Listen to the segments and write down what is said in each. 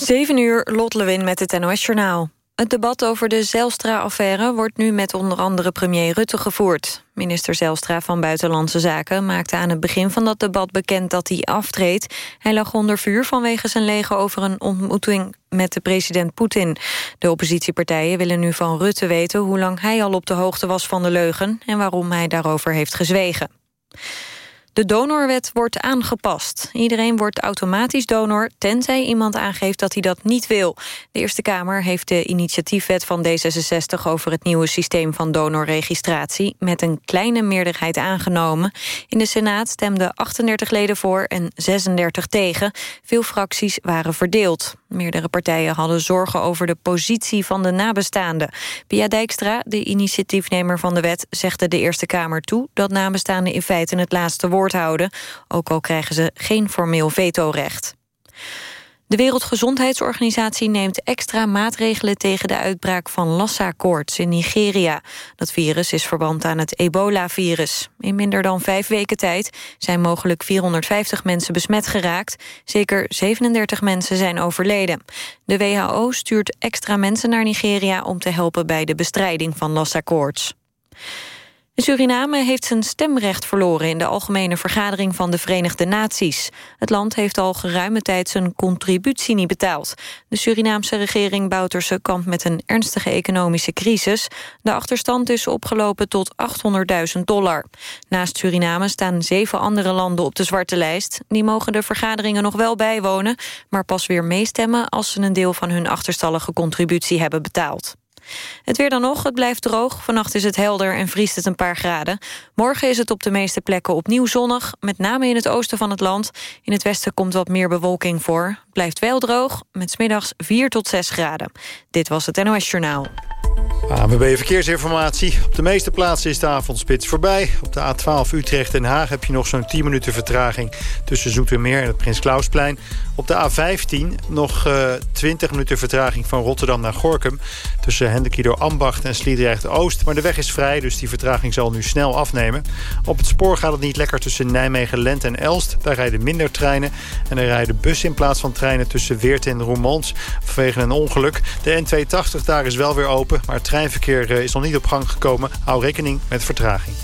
7 uur, Lot Lewin met het NOS-journaal. Het debat over de Zelstra-affaire wordt nu met onder andere premier Rutte gevoerd. Minister Zelstra van Buitenlandse Zaken maakte aan het begin van dat debat bekend dat hij aftreedt. Hij lag onder vuur vanwege zijn leger over een ontmoeting met de president Poetin. De oppositiepartijen willen nu van Rutte weten hoe lang hij al op de hoogte was van de leugen en waarom hij daarover heeft gezwegen. De donorwet wordt aangepast. Iedereen wordt automatisch donor, tenzij iemand aangeeft dat hij dat niet wil. De Eerste Kamer heeft de initiatiefwet van D66... over het nieuwe systeem van donorregistratie... met een kleine meerderheid aangenomen. In de Senaat stemden 38 leden voor en 36 tegen. Veel fracties waren verdeeld. Meerdere partijen hadden zorgen over de positie van de nabestaanden. Pia Dijkstra, de initiatiefnemer van de wet, zegde de Eerste Kamer toe... dat nabestaanden in feite het laatste woord houden... ook al krijgen ze geen formeel vetorecht. De Wereldgezondheidsorganisatie neemt extra maatregelen tegen de uitbraak van Lassa-koorts in Nigeria. Dat virus is verwant aan het ebola-virus. In minder dan vijf weken tijd zijn mogelijk 450 mensen besmet geraakt. Zeker 37 mensen zijn overleden. De WHO stuurt extra mensen naar Nigeria om te helpen bij de bestrijding van Lassa-koorts. Suriname heeft zijn stemrecht verloren in de Algemene Vergadering van de Verenigde Naties. Het land heeft al geruime tijd zijn contributie niet betaald. De Surinaamse regering Bouterse kampt met een ernstige economische crisis. De achterstand is opgelopen tot 800.000 dollar. Naast Suriname staan zeven andere landen op de zwarte lijst. Die mogen de vergaderingen nog wel bijwonen, maar pas weer meestemmen als ze een deel van hun achterstallige contributie hebben betaald. Het weer dan nog, het blijft droog. Vannacht is het helder en vriest het een paar graden. Morgen is het op de meeste plekken opnieuw zonnig. Met name in het oosten van het land. In het westen komt wat meer bewolking voor. Blijft wel droog, met smiddags 4 tot 6 graden. Dit was het NOS Journaal. ANWB Verkeersinformatie. Op de meeste plaatsen is de avondspits voorbij. Op de A12 Utrecht-Den Haag heb je nog zo'n 10 minuten vertraging... tussen Zoetermeer en het Prins Klausplein. Op de A15 nog uh, eh, 20 minuten vertraging van Rotterdam naar Gorkum... tussen Hendekido Ambacht en Sliedrecht-Oost. Maar de weg is vrij, dus die vertraging zal nu snel afnemen. Op het spoor gaat het niet lekker tussen Nijmegen, Lent en Elst. Daar rijden minder treinen. En er rijden bussen in plaats van treinen tussen Weert en Roermond... vanwege een ongeluk. De N280 daar is wel weer open, maar het treinverkeer eh, is nog niet op gang gekomen. Hou rekening met vertraging.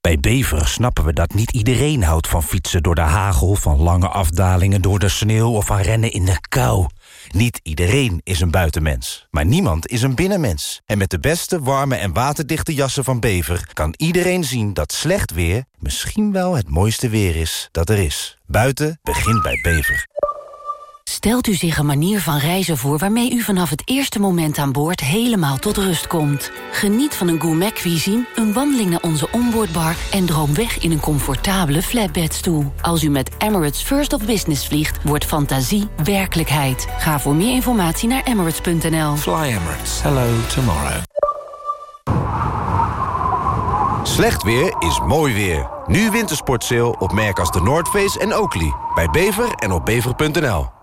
Bij Bever snappen we dat niet iedereen houdt van fietsen door de hagel... van lange afdalingen door de sneeuw of van rennen in de kou. Niet iedereen is een buitenmens, maar niemand is een binnenmens. En met de beste, warme en waterdichte jassen van Bever... kan iedereen zien dat slecht weer misschien wel het mooiste weer is dat er is. Buiten begint bij Bever. Stelt u zich een manier van reizen voor waarmee u vanaf het eerste moment aan boord helemaal tot rust komt. Geniet van een gourmet cuisine, een wandeling naar onze onboardbar en droom weg in een comfortabele flatbedstoel. Als u met Emirates First of Business vliegt, wordt fantasie werkelijkheid. Ga voor meer informatie naar emirates.nl. Fly Emirates. Hello tomorrow. Slecht weer is mooi weer. Nu wintersportsale op merken als de North Face en Oakley. Bij Bever en op bever.nl.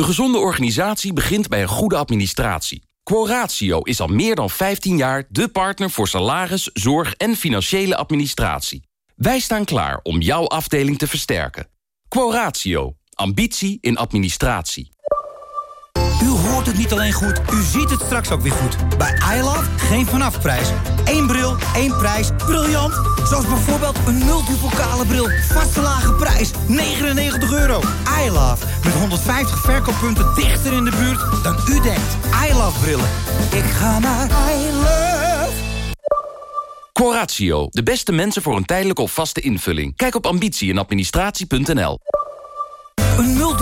Een gezonde organisatie begint bij een goede administratie. Quoratio is al meer dan 15 jaar de partner voor salaris, zorg en financiële administratie. Wij staan klaar om jouw afdeling te versterken. Quoratio. Ambitie in administratie. Hoort het niet alleen goed, u ziet het straks ook weer goed. Bij iLove geen vanafprijs. Eén bril, één prijs. Briljant! Zoals bijvoorbeeld een multipokale bril. Vaste lage prijs, 99 euro. iLove, met 150 verkooppunten dichter in de buurt dan u denkt. iLove brillen. Ik ga naar iLove. Coratio, de beste mensen voor een tijdelijke of vaste invulling. Kijk op ambitie en administratie.nl. Een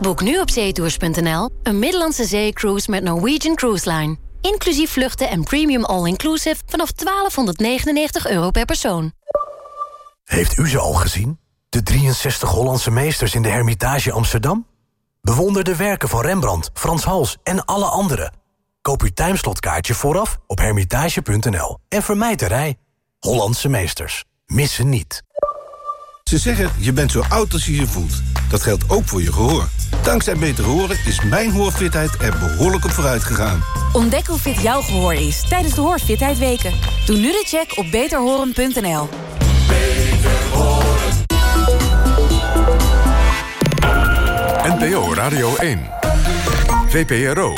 Boek nu op zeetours.nl een Middellandse zeecruise met Norwegian Cruise Line. Inclusief vluchten en premium all-inclusive vanaf 1299 euro per persoon. Heeft u ze al gezien? De 63 Hollandse meesters in de Hermitage Amsterdam? Bewonder de werken van Rembrandt, Frans Hals en alle anderen. Koop uw timeslotkaartje vooraf op hermitage.nl. En vermijd de rij. Hollandse meesters. Missen niet. Ze zeggen, je bent zo oud als je je voelt. Dat geldt ook voor je gehoor. Dankzij Beter Horen is mijn hoorfitheid er behoorlijk op vooruit gegaan. Ontdek hoe fit jouw gehoor is tijdens de Hoorfitheid Weken. Doe nu de check op beterhoren.nl. NPO Radio 1. VPRO.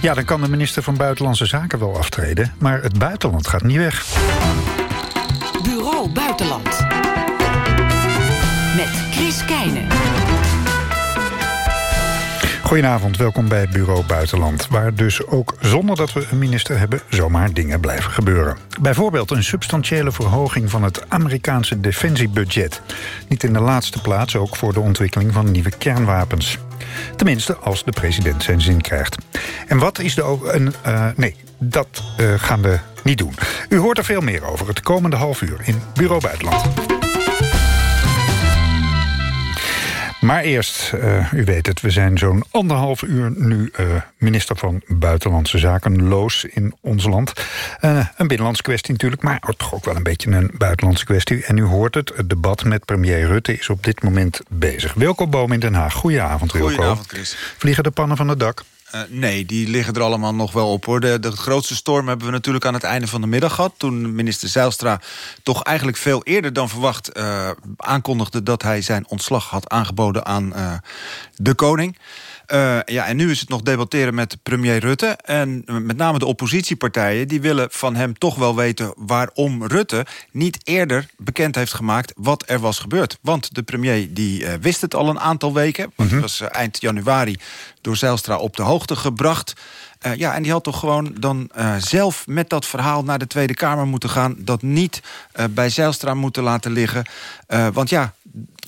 Ja, dan kan de minister van Buitenlandse Zaken wel aftreden... maar het buitenland gaat niet weg. Goedenavond, welkom bij Bureau Buitenland... waar dus ook zonder dat we een minister hebben... zomaar dingen blijven gebeuren. Bijvoorbeeld een substantiële verhoging van het Amerikaanse defensiebudget. Niet in de laatste plaats ook voor de ontwikkeling van nieuwe kernwapens. Tenminste, als de president zijn zin krijgt. En wat is de... Een, uh, nee, dat uh, gaan we niet doen. U hoort er veel meer over het komende half uur in Bureau Buitenland. Maar eerst, uh, u weet het, we zijn zo'n anderhalf uur nu uh, minister van Buitenlandse Zaken loos in ons land. Uh, een binnenlandse kwestie natuurlijk, maar toch ook wel een beetje een buitenlandse kwestie. En u hoort het, het debat met premier Rutte is op dit moment bezig. Wilco Boom in Den Haag, goedenavond Wilco. Goedenavond Chris. Vliegen de pannen van het dak? Uh, nee, die liggen er allemaal nog wel op hoor. De, de, grootste storm hebben we natuurlijk aan het einde van de middag gehad. Toen minister Zijlstra toch eigenlijk veel eerder dan verwacht uh, aankondigde dat hij zijn ontslag had aangeboden aan uh, de koning. Uh, ja, en nu is het nog debatteren met premier Rutte. En met name de oppositiepartijen... die willen van hem toch wel weten waarom Rutte... niet eerder bekend heeft gemaakt wat er was gebeurd. Want de premier die uh, wist het al een aantal weken. Want mm -hmm. was uh, eind januari door Zijlstra op de hoogte gebracht... Uh, ja, en die had toch gewoon dan uh, zelf met dat verhaal naar de Tweede Kamer moeten gaan. Dat niet uh, bij Zijlstra moeten laten liggen. want ja, het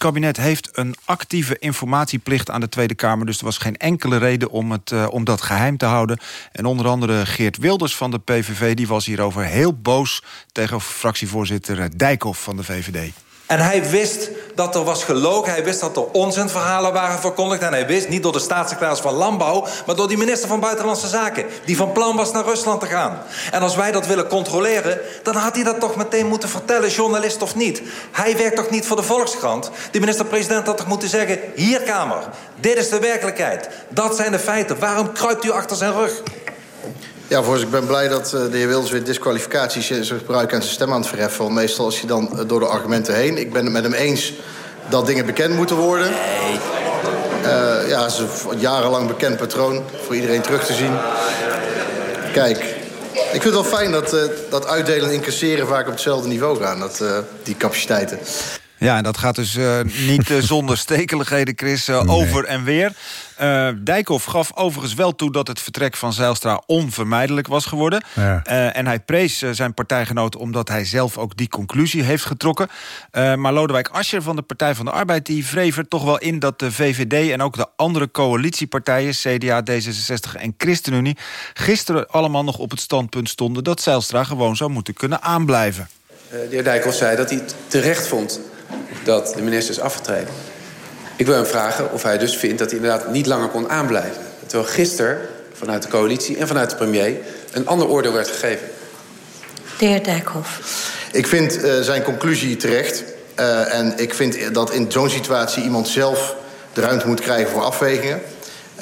kabinet heeft een actieve informatieplicht aan de Tweede Kamer. Dus er was geen enkele reden om, het, om dat geheim te houden. En onder andere Geert Wilders van de PVV... die was hierover heel boos tegenover fractievoorzitter Dijkhoff van de VVD. En hij wist dat er was gelogen. Hij wist dat er onzinverhalen waren verkondigd. En hij wist, niet door de staatssecretaris van Landbouw... maar door die minister van Buitenlandse Zaken... die van plan was naar Rusland te gaan. En als wij dat willen controleren... dan had hij dat toch meteen moeten vertellen, journalist of niet. Hij werkt toch niet voor de Volkskrant? De minister-president had toch moeten zeggen... hier, Kamer, dit is de werkelijkheid. Dat zijn de feiten. Waarom kruipt u achter zijn rug? Ja, voorzitter, ik ben blij dat uh, de heer Wilders weer disqualificaties zijn gebruik aan zijn stem aan het verheffen. Want meestal is hij dan uh, door de argumenten heen. Ik ben het met hem eens dat dingen bekend moeten worden. Uh, ja, het is een jarenlang bekend patroon voor iedereen terug te zien. Kijk, ik vind het wel fijn dat, dat uitdelen en incasseren vaak op hetzelfde niveau gaan. Dat, die capaciteiten. Ja, en dat gaat dus uh, niet uh, zonder stekeligheden, Chris, uh, nee. over en weer. Dijkhoff gaf overigens wel toe dat het vertrek van Zijlstra onvermijdelijk was geworden. Ja. en hij prees zijn partijgenoot omdat hij zelf ook die conclusie heeft getrokken. maar Lodewijk Asscher van de Partij van de Arbeid... die wreef er toch wel in dat de VVD en ook de andere coalitiepartijen... CDA, D66 en ChristenUnie... gisteren allemaal nog op het standpunt stonden... dat Zijlstra gewoon zou moeten kunnen aanblijven. de heer Dijkhoff zei dat hij het terecht vond dat de minister is afgetreden. Ik wil hem vragen of hij dus vindt dat hij inderdaad niet langer kon aanblijven. Terwijl gisteren vanuit de coalitie en vanuit de premier een ander oordeel werd gegeven. De heer Dijkhoff. Ik vind uh, zijn conclusie terecht. Uh, en ik vind dat in zo'n situatie iemand zelf de ruimte moet krijgen voor afwegingen.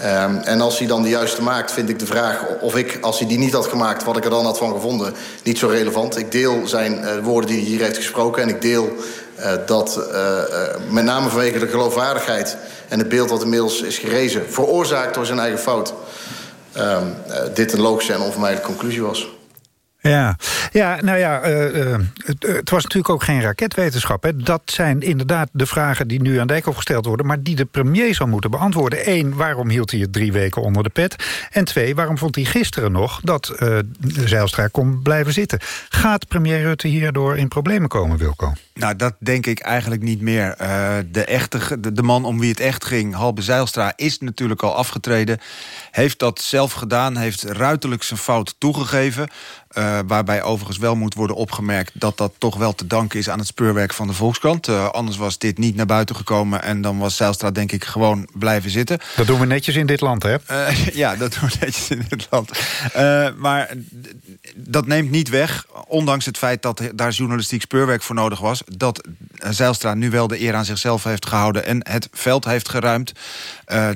Um, en als hij dan de juiste maakt, vind ik de vraag of ik, als hij die niet had gemaakt, wat ik er dan had van gevonden, niet zo relevant. Ik deel zijn uh, woorden die hij hier heeft gesproken en ik deel dat uh, uh, met name vanwege de geloofwaardigheid en het beeld dat inmiddels is gerezen, veroorzaakt door zijn eigen fout, dit een logische en onvermijdelijke conclusie was. Ja. Ja, nou ja, uh, het, het, was natuurlijk ook geen raketwetenschap. Hè. Dat zijn inderdaad de vragen die nu aan Dijkhoff gesteld worden... maar die de premier zou moeten beantwoorden. Eén, waarom hield hij het drie weken onder de pet? En twee, waarom vond hij gisteren nog dat uh, Zijlstra kon blijven zitten? Gaat premier Rutte hierdoor in problemen komen, Wilco? Nou, dat denk ik eigenlijk niet meer. Uh, de, echte, de, de, man om wie het echt ging, Halbe Zijlstra, is natuurlijk al afgetreden. Heeft dat zelf gedaan, heeft ruiterlijk zijn fout toegegeven. Uh, waarbij overigens wel moet worden opgemerkt... dat dat toch wel te danken is aan het speurwerk van de Volkskrant. Uh, anders was dit niet naar buiten gekomen... en dan was Zijlstra denk ik gewoon blijven zitten. Dat doen we netjes in dit land, hè? Uh, ja, dat doen we netjes in dit land. maar dat neemt niet weg, ondanks het feit dat daar journalistiek speurwerk voor nodig was... dat Zijlstra nu wel de eer aan zichzelf heeft gehouden... en het veld heeft geruimd.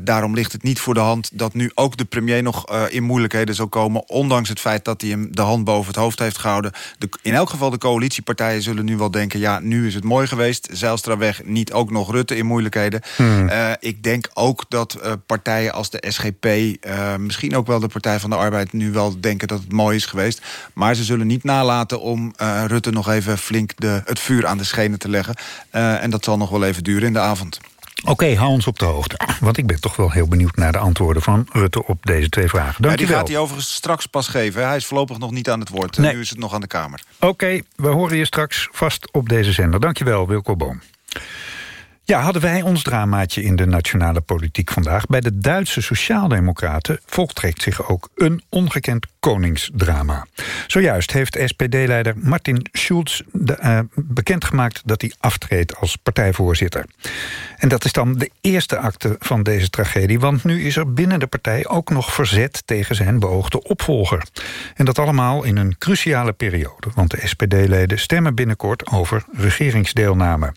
daarom ligt het niet voor de hand dat nu ook de premier nog in moeilijkheden zal komen... ondanks het feit dat hij hem de hand boven het hoofd heeft gehouden. De, in elk geval de coalitiepartijen zullen nu wel denken... ja, nu is het mooi geweest, Zijlstra weg, niet ook nog Rutte in moeilijkheden. Hmm. Uh, ik denk ook dat uh, partijen als de SGP... Uh, misschien ook wel de Partij van de Arbeid nu wel denken dat het mooi is geweest. Maar ze zullen niet nalaten om Rutte nog even flink de, het vuur aan de schenen te leggen. en dat zal nog wel even duren in de avond. Oké, okay, hou ons op de hoogte. Want ik ben toch wel heel benieuwd naar de antwoorden van Rutte op deze twee vragen. Dank ja, die gaat hij overigens straks pas geven. Hij is voorlopig nog niet aan het woord. Nee. Nu is het nog aan de Kamer. Oké, okay, we horen je straks vast op deze zender. Dankjewel, Wilco Boom. Ja, hadden wij ons dramaatje in de nationale politiek vandaag. Bij de Duitse Sociaaldemocraten voltrekt zich ook een ongekend koningsdrama. Zojuist heeft SPD-leider Martin Schulz de, uh, bekendgemaakt... dat hij aftreedt als partijvoorzitter. En dat is dan de eerste acte van deze tragedie... want nu is er binnen de partij ook nog verzet tegen zijn beoogde opvolger. En dat allemaal in een cruciale periode... want de SPD-leden stemmen binnenkort over regeringsdeelname.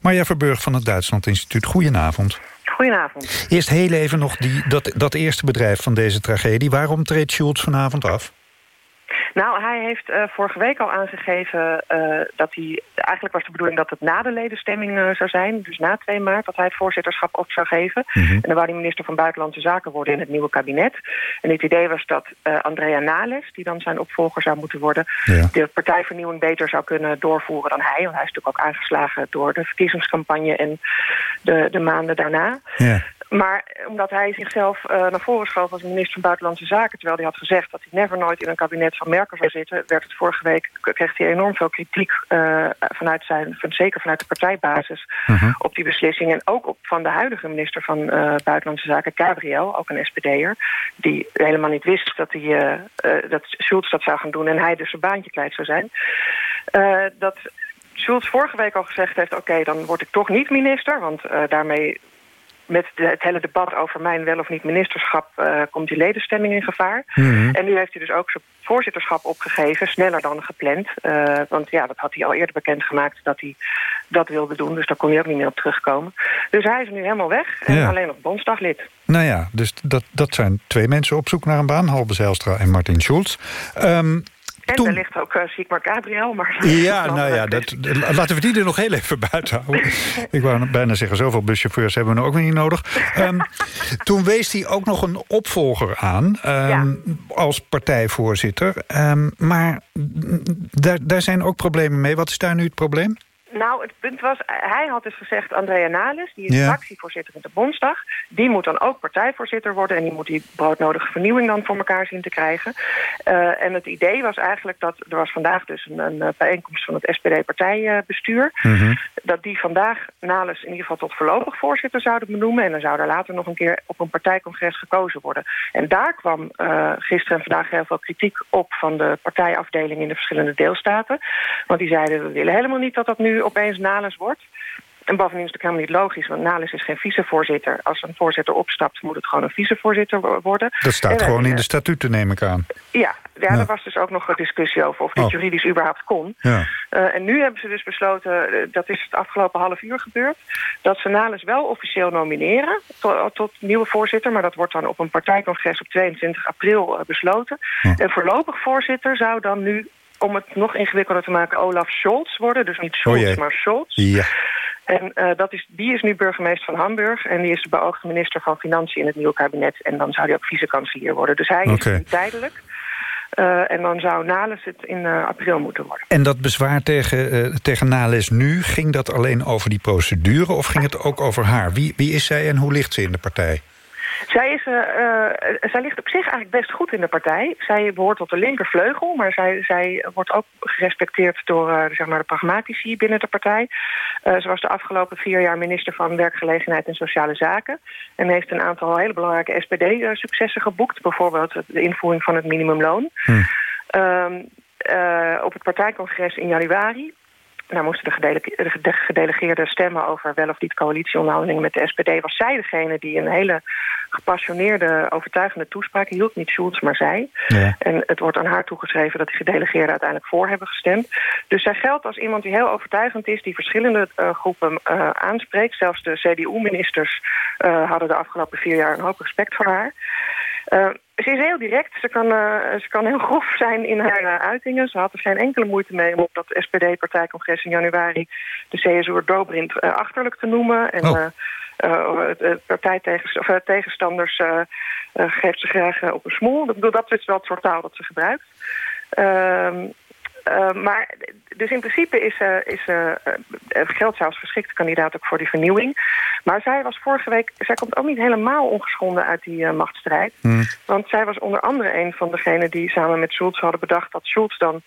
Marja Verburg van het Duitsland Instituut, goedenavond. Goedenavond. Eerst heel even nog die, dat, dat eerste bedrijf van deze tragedie. Waarom treedt Schulz vanavond af? Nou, hij heeft uh, vorige week al aangegeven uh, dat hij... Eigenlijk was de bedoeling dat het na de ledenstemming uh, zou zijn. Dus na 2 maart dat hij het voorzitterschap op zou geven. Mm -hmm. En dan wou hij minister van Buitenlandse Zaken worden in het nieuwe kabinet. En het idee was dat Andrea Nales, die dan zijn opvolger zou moeten worden... Ja. de partijvernieuwing beter zou kunnen doorvoeren dan hij. Want hij is natuurlijk ook aangeslagen door de verkiezingscampagne en de, de maanden daarna. Ja. Maar omdat hij zichzelf uh, naar voren schoof als minister van Buitenlandse Zaken... terwijl hij had gezegd dat hij never nooit in een kabinet van Merkel zou zitten... werd het vorige week, kreeg hij enorm veel kritiek uh, vanuit zijn, van, zeker vanuit de partijbasis... Uh -huh. op die beslissing. En ook op, van de huidige minister van uh, Buitenlandse Zaken, Gabriel, ook een SPD'er... die helemaal niet wist dat, hij, dat Schulz dat zou gaan doen... en hij dus zijn baantje kwijt zou zijn. dat Schulz vorige week al gezegd heeft... oké, okay, dan word ik toch niet minister, want daarmee met de, het hele debat over mijn wel of niet ministerschap... Uh, komt die ledenstemming in gevaar. Mm -hmm. En nu heeft hij dus ook zijn voorzitterschap opgegeven, sneller dan gepland. Uh, want ja, dat had hij al eerder bekendgemaakt dat hij dat wilde doen. Dus daar kon hij ook niet meer op terugkomen. Dus hij is nu helemaal weg en ja. alleen nog bondsdaglid. Nou ja, dus dat, dat zijn twee mensen op zoek naar een baan. Halbe Zijlstra en Martin Schulz. Um, en Toen... ligt ook uh, Sigmar Gabriel. Maar ja, nou ja, dat, laten we die er nog heel even buiten houden. Ik wou bijna zeggen, zoveel buschauffeurs hebben we nu ook weer niet nodig. Um, toen wees hij ook nog een opvolger aan um, ja. als partijvoorzitter. Um, maar daar, daar zijn ook problemen mee. Wat is daar nu het probleem? Nou, het punt was, hij had dus gezegd... Andrea Nales, die is ja. fractievoorzitter in de Bondsdag... die moet dan ook partijvoorzitter worden... en die moet die broodnodige vernieuwing dan voor elkaar zien te krijgen. Uh, en het idee was eigenlijk dat... er was vandaag dus een, een bijeenkomst van het SPD-partijbestuur... Mm -hmm. dat die vandaag Nales in ieder geval tot voorlopig voorzitter zouden benoemen... en dan zou er later nog een keer op een partijcongres gekozen worden. En daar kwam uh, gisteren en vandaag heel veel kritiek op... van de partijafdeling in de verschillende deelstaten. Want die zeiden, we willen helemaal niet dat dat nu opeens Nales wordt. En bovendien is het helemaal niet logisch, want Nales is geen vicevoorzitter. Als een voorzitter opstapt, moet het gewoon een vicevoorzitter worden. Dat staat en, gewoon in de statuten, neem ik aan. Ja, ja, ja, er was dus ook nog een discussie over of dit oh. juridisch überhaupt kon. Ja. Uh, en nu hebben ze dus besloten, uh, dat is het afgelopen half uur gebeurd... dat ze Nales wel officieel nomineren tot, tot nieuwe voorzitter... maar dat wordt dan op een partijcongres op 22 april besloten. Oh. En voorlopig voorzitter zou dan nu om het nog ingewikkelder te maken, Olaf Scholz worden. Dus niet Scholz, oh maar Scholz. Ja. En uh, dat is, die is nu burgemeester van Hamburg. En die is de beoogde minister van Financiën in het nieuwe kabinet. En dan zou hij ook vice-kanselier worden. Dus hij okay. is nu tijdelijk. en dan zou Nales het in april moeten worden. En dat bezwaar tegen, tegen Nales nu, ging dat alleen over die procedure... of ging het ook over haar? Wie, wie is zij en hoe ligt ze in de partij? Zij, is, uh, zij ligt op zich eigenlijk best goed in de partij. Zij behoort tot de linkervleugel, maar zij, zij wordt ook gerespecteerd door uh, zeg maar de pragmatici binnen de partij. ze was de afgelopen vier jaar minister van Werkgelegenheid en Sociale Zaken. En heeft een aantal hele belangrijke SPD-successen geboekt. Bijvoorbeeld de invoering van het minimumloon. Hm. Ehm, op het partijcongres in januari nou moesten de, gedelegeerden stemmen over wel of niet coalitieonderhandelingen met de SPD. Was zij degene die een hele gepassioneerde, overtuigende toespraak hield. Niet Schulz, maar zij. Ja. En het wordt aan haar toegeschreven dat die gedelegeerden uiteindelijk voor hebben gestemd. Dus zij geldt als iemand die heel overtuigend is, die verschillende uh, groepen uh, aanspreekt. Zelfs de CDU-ministers uh, hadden de afgelopen vier jaar een hoop respect voor haar. Ze is heel direct. Ze kan, uh, ze kan heel grof zijn in haar uh, uitingen. Ze had er geen enkele moeite mee om op dat SPD-partijcongres in januari... de CSU Dobrindt uh, achterlijk te noemen. En oh. partijtegenstanders geeft ze graag op een smoel. Dat is wel het soort taal dat ze gebruikt. Uh, maar dus in principe is, uh, is uh, als geschikte kandidaat ook voor die vernieuwing. Maar zij was vorige week, zij komt ook niet helemaal ongeschonden uit die machtsstrijd. Hmm. Want zij was onder andere een van degenen die samen met Schulz hadden bedacht dat Schulz dan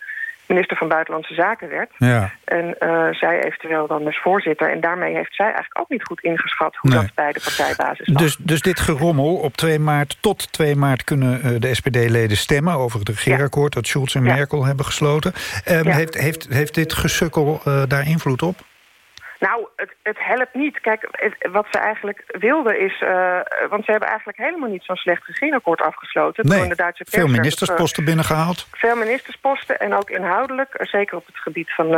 minister van Buitenlandse Zaken werd. Ja. En uh, zij eventueel dan dus voorzitter. En daarmee heeft zij eigenlijk ook niet goed ingeschat... hoe dat bij de partijbasis was. Dus, dus dit gerommel op 2 maart, tot 2 maart kunnen uh, de SPD-leden stemmen... over het regeerakkoord dat Schulz en Merkel hebben gesloten. Um, heeft, heeft, heeft dit gesukkel uh, daar invloed op? Nou, het, het helpt niet. Kijk, wat ze eigenlijk wilden is... Uh, want ze hebben eigenlijk helemaal niet zo'n slecht regeerakkoord afgesloten. Nee, de Duitse veel ministersposten binnengehaald. Veel ministersposten en ook inhoudelijk, eh, zeker op het gebied van uh,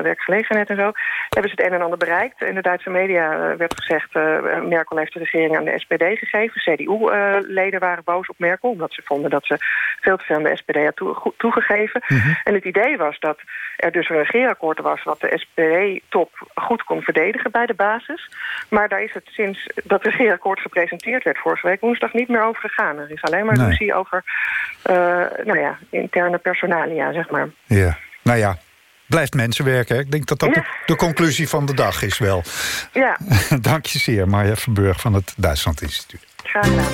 werkgelegenheid en zo... hebben ze het een en ander bereikt. In de Duitse media werd gezegd... Merkel heeft de regering aan de SPD gegeven. CDU-leden waren boos op Merkel... omdat ze vonden dat ze veel te veel aan de SPD had toegegeven. Mhm. En het idee was dat er dus een regeerakkoord was... wat de SPD-top goed kon verdedigen bij de basis. Maar daar is het sinds dat het regeerakkoord gepresenteerd werd vorige week woensdag niet meer over gegaan. Er is alleen maar nee. ruzie over uh, nou ja, interne personalia, zeg maar. Ja, nou ja, blijft mensenwerken. Ik denk dat dat de, de, conclusie van de dag is wel. Ja. Dank je zeer, Marja Verburg van het Duitsland Instituut. Graag gedaan.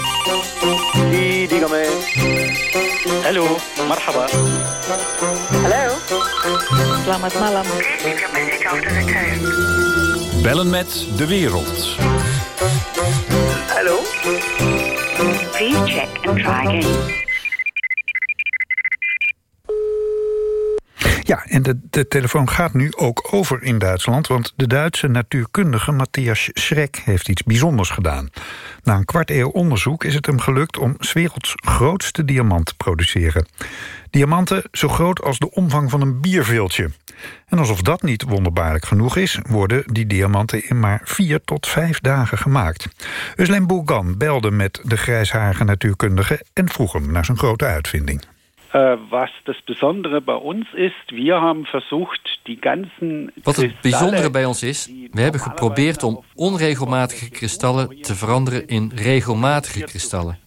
Hallo, marhaba. Hallo. Selamat malam. Bellen met de wereld. Hallo. Please check and try again. Ja, en de, de telefoon gaat nu ook over in Duitsland... want de Duitse natuurkundige Matthias Schreck heeft iets bijzonders gedaan. Na een kwart eeuw onderzoek is het hem gelukt om... 's werelds grootste diamant te produceren. Diamanten zo groot als de omvang van een bierveeltje. En alsof dat niet wonderbaarlijk genoeg is... worden die diamanten in maar vier tot vijf dagen gemaakt. Uslen Bourgan belde met de grijsharige natuurkundige... en vroeg hem naar zijn grote uitvinding. Uh, was das Besondere bei uns ist, wir haben versucht die ganzen Wat het bijzondere bij ons is, we hebben geprobeerd om onregelmatige kristallen te veranderen in regelmatige kristallen.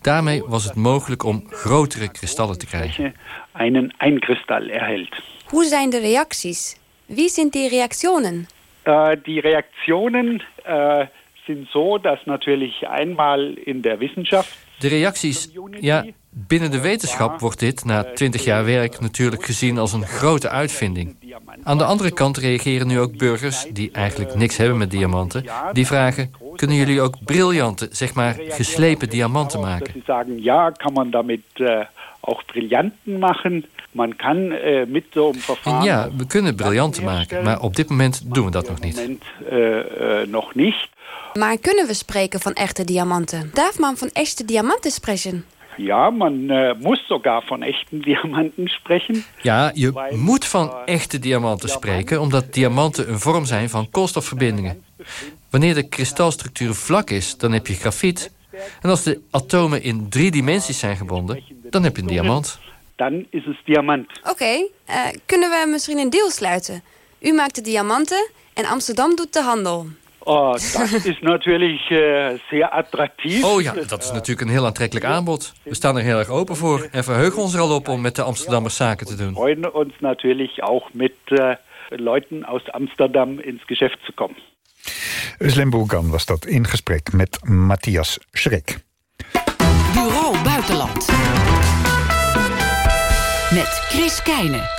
Daarmee was het mogelijk om grotere kristallen te krijgen. Einen Einkristall erhält. Hoe zijn de reacties? Wie zijn die reactionen? Uh, die Reaktionen uh, sind so, dass natürlich einmal in der Wissenschaft de reacties, ja, binnen de wetenschap wordt dit na 20 jaar werk natuurlijk gezien als een grote uitvinding. Aan de andere kant reageren nu ook burgers, die eigenlijk niks hebben met diamanten, die vragen, kunnen jullie ook briljante, zeg maar geslepen diamanten maken? Ze zeggen, ja, kan man damit uh, ook briljanten maken? Man kan uh, met zo'n verfahren... Ja, we kunnen briljanten maken, maar op dit moment doen we dat nog niet. Uh, nog niet. Maar kunnen we spreken van echte diamanten? Darf man van echte diamanten spreken? Ja, man uh, muss sogar van echte diamanten spreken. Ja, je moet van echte diamanten spreken... omdat diamanten een vorm zijn van koolstofverbindingen. Wanneer de kristalstructuur vlak is, dan heb je grafiet. En als de atomen in drie dimensies zijn gebonden... dan heb je een diamant. Dan is het diamant. Oké, okay, uh, kunnen we misschien een deal sluiten? U maakt de diamanten en Amsterdam doet de handel. Oh, dat is natuurlijk uh, zeer attractief. Oh ja, dat is natuurlijk een heel aantrekkelijk aanbod. We staan er heel erg open voor en verheugen ons er al op om met de Amsterdammers zaken te doen. We freuen ons natuurlijk ook met uh, Leuten aus Amsterdam ins Geschäft te komen. Slim was dat in gesprek met Matthias Schrik. Bureau Buitenland. Met Chris Keijnen.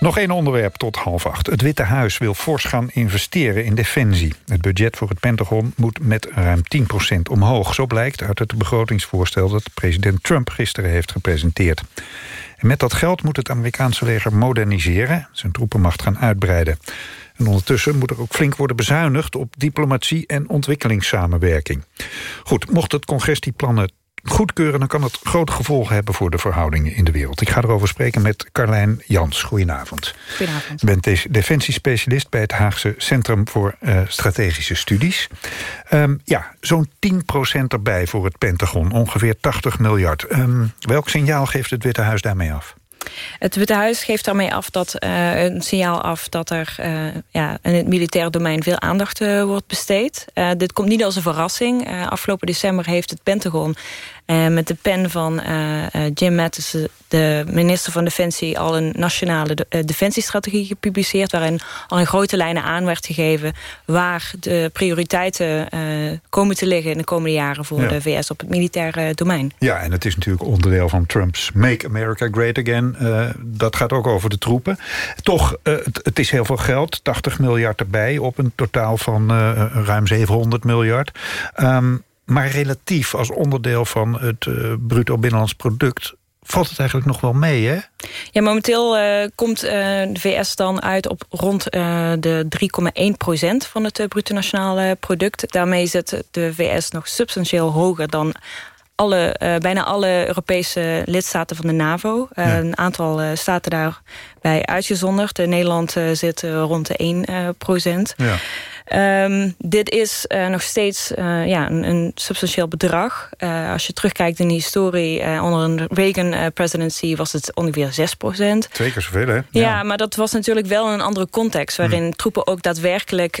Nog één onderwerp tot half acht. Het Witte Huis wil fors gaan investeren in defensie. Het budget voor het Pentagon moet met ruim 10% omhoog. Zo blijkt uit het begrotingsvoorstel dat president Trump gisteren heeft gepresenteerd. En met dat geld moet het Amerikaanse leger moderniseren... zijn troepenmacht gaan uitbreiden. En ondertussen moet er ook flink worden bezuinigd... op diplomatie en ontwikkelingssamenwerking. Goed, mocht het congres die plannen goedkeuren... dan kan het grote gevolgen hebben voor de verhoudingen in de wereld. Ik ga erover spreken met Carlijn Jans. Goedenavond. Goedenavond. U bent defensiespecialist bij het Haagse Centrum voor uh, Strategische Studies. Um, ja, zo'n 10% erbij voor het Pentagon, ongeveer 80 miljard. Um, welk signaal geeft het Witte Huis daarmee af? Het Witte Huis geeft daarmee af dat, uh, een signaal af dat er uh, ja, in het militaire domein veel aandacht uh, wordt besteed. dit komt niet als een verrassing. afgelopen december heeft het Pentagon met de pen van Jim Mattis, de minister van Defensie... al een nationale de, defensiestrategie gepubliceerd... waarin al in grote lijnen aan werd gegeven... waar de prioriteiten komen te liggen in de komende jaren... voor ja. de VS op het militaire domein. Ja, en het is natuurlijk onderdeel van Trumps Make America Great Again... Uh, dat gaat ook over de troepen. Toch, uh, het, het, is heel veel geld. 80 miljard erbij op een totaal van uh, ruim 700 miljard. Um, maar relatief als onderdeel van het bruto binnenlands product valt het eigenlijk nog wel mee, hè? Ja, momenteel uh, komt uh, de VS dan uit op rond uh, de 3,1 procent van het bruto nationaal product. Daarmee zit de VS nog substantieel hoger dan alle, bijna alle Europese lidstaten van de NAVO. Ja. Een aantal staten daarbij uitgezonderd. Nederland zit rond de 1 procent. Ja. Um, dit is uh, nog steeds uh, ja, een, een, substantieel bedrag. Uh, als je terugkijkt in de historie, onder een Reagan-presidency was het ongeveer 6 procent. Twee keer zoveel, hè? Ja. ja, maar dat was natuurlijk wel een andere context... waarin hmm. troepen ook daadwerkelijk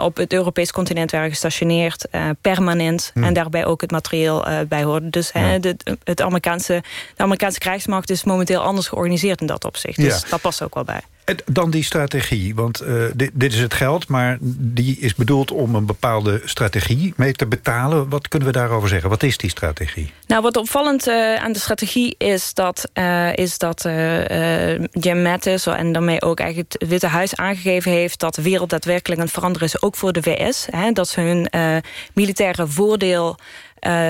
op het Europees continent waren gestationeerd... permanent, hmm. en daarbij ook het materieel bij hoorde. Dus ja. de, het Amerikaanse, de Amerikaanse krijgsmacht is momenteel anders georganiseerd in dat opzicht. Dus dat past ook wel bij. Dan die strategie, want uh, dit, is het geld... maar die is bedoeld om een bepaalde strategie mee te betalen. Wat kunnen we daarover zeggen? Wat is die strategie? Nou, wat opvallend uh, aan de strategie is dat, uh, is dat Jim Mattis... en daarmee ook eigenlijk het Witte Huis aangegeven heeft... dat de wereld daadwerkelijk aan het veranderen is, ook voor de VS. Hè, dat ze hun militaire voordeel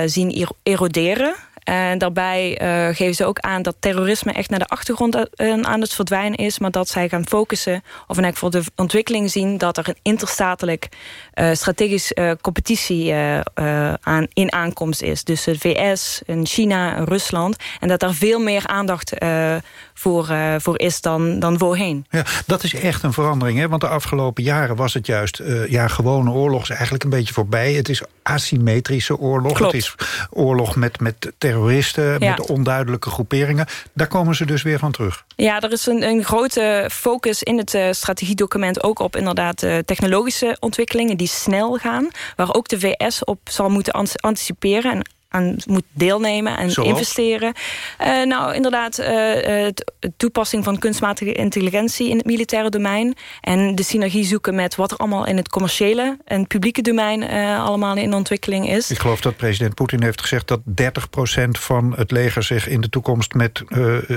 zien eroderen... En daarbij uh, geven ze ook aan dat terrorisme echt naar de achtergrond uh, aan het verdwijnen is. Maar dat zij gaan focussen, of in elk geval de ontwikkeling zien... dat er een interstatelijk uh, strategisch competitie aan, in aankomst is. Dus de VS, en China, en Rusland. En dat daar veel meer aandacht voor, voor is dan, dan voorheen. Ja, dat is echt een verandering. Hè? Want de afgelopen jaren was het juist... ja, gewone oorlog is eigenlijk een beetje voorbij. Het is asymmetrische oorlog. Klopt. Het is oorlog met, met terroristen, ja. met onduidelijke groeperingen. Daar komen ze dus weer van terug. Ja, er is een, een grote focus in het uh, strategiedocument... ook op inderdaad uh, technologische ontwikkelingen die snel gaan... waar ook de VS op zal moeten anticiperen... En aan moet deelnemen en Zoals? investeren. Uh, nou, inderdaad, uh, toepassing van kunstmatige intelligentie in het militaire domein. En de synergie zoeken met wat er allemaal in het commerciële en publieke domein uh, allemaal in ontwikkeling is. Ik geloof dat president Poetin heeft gezegd dat 30% van het leger zich in de toekomst met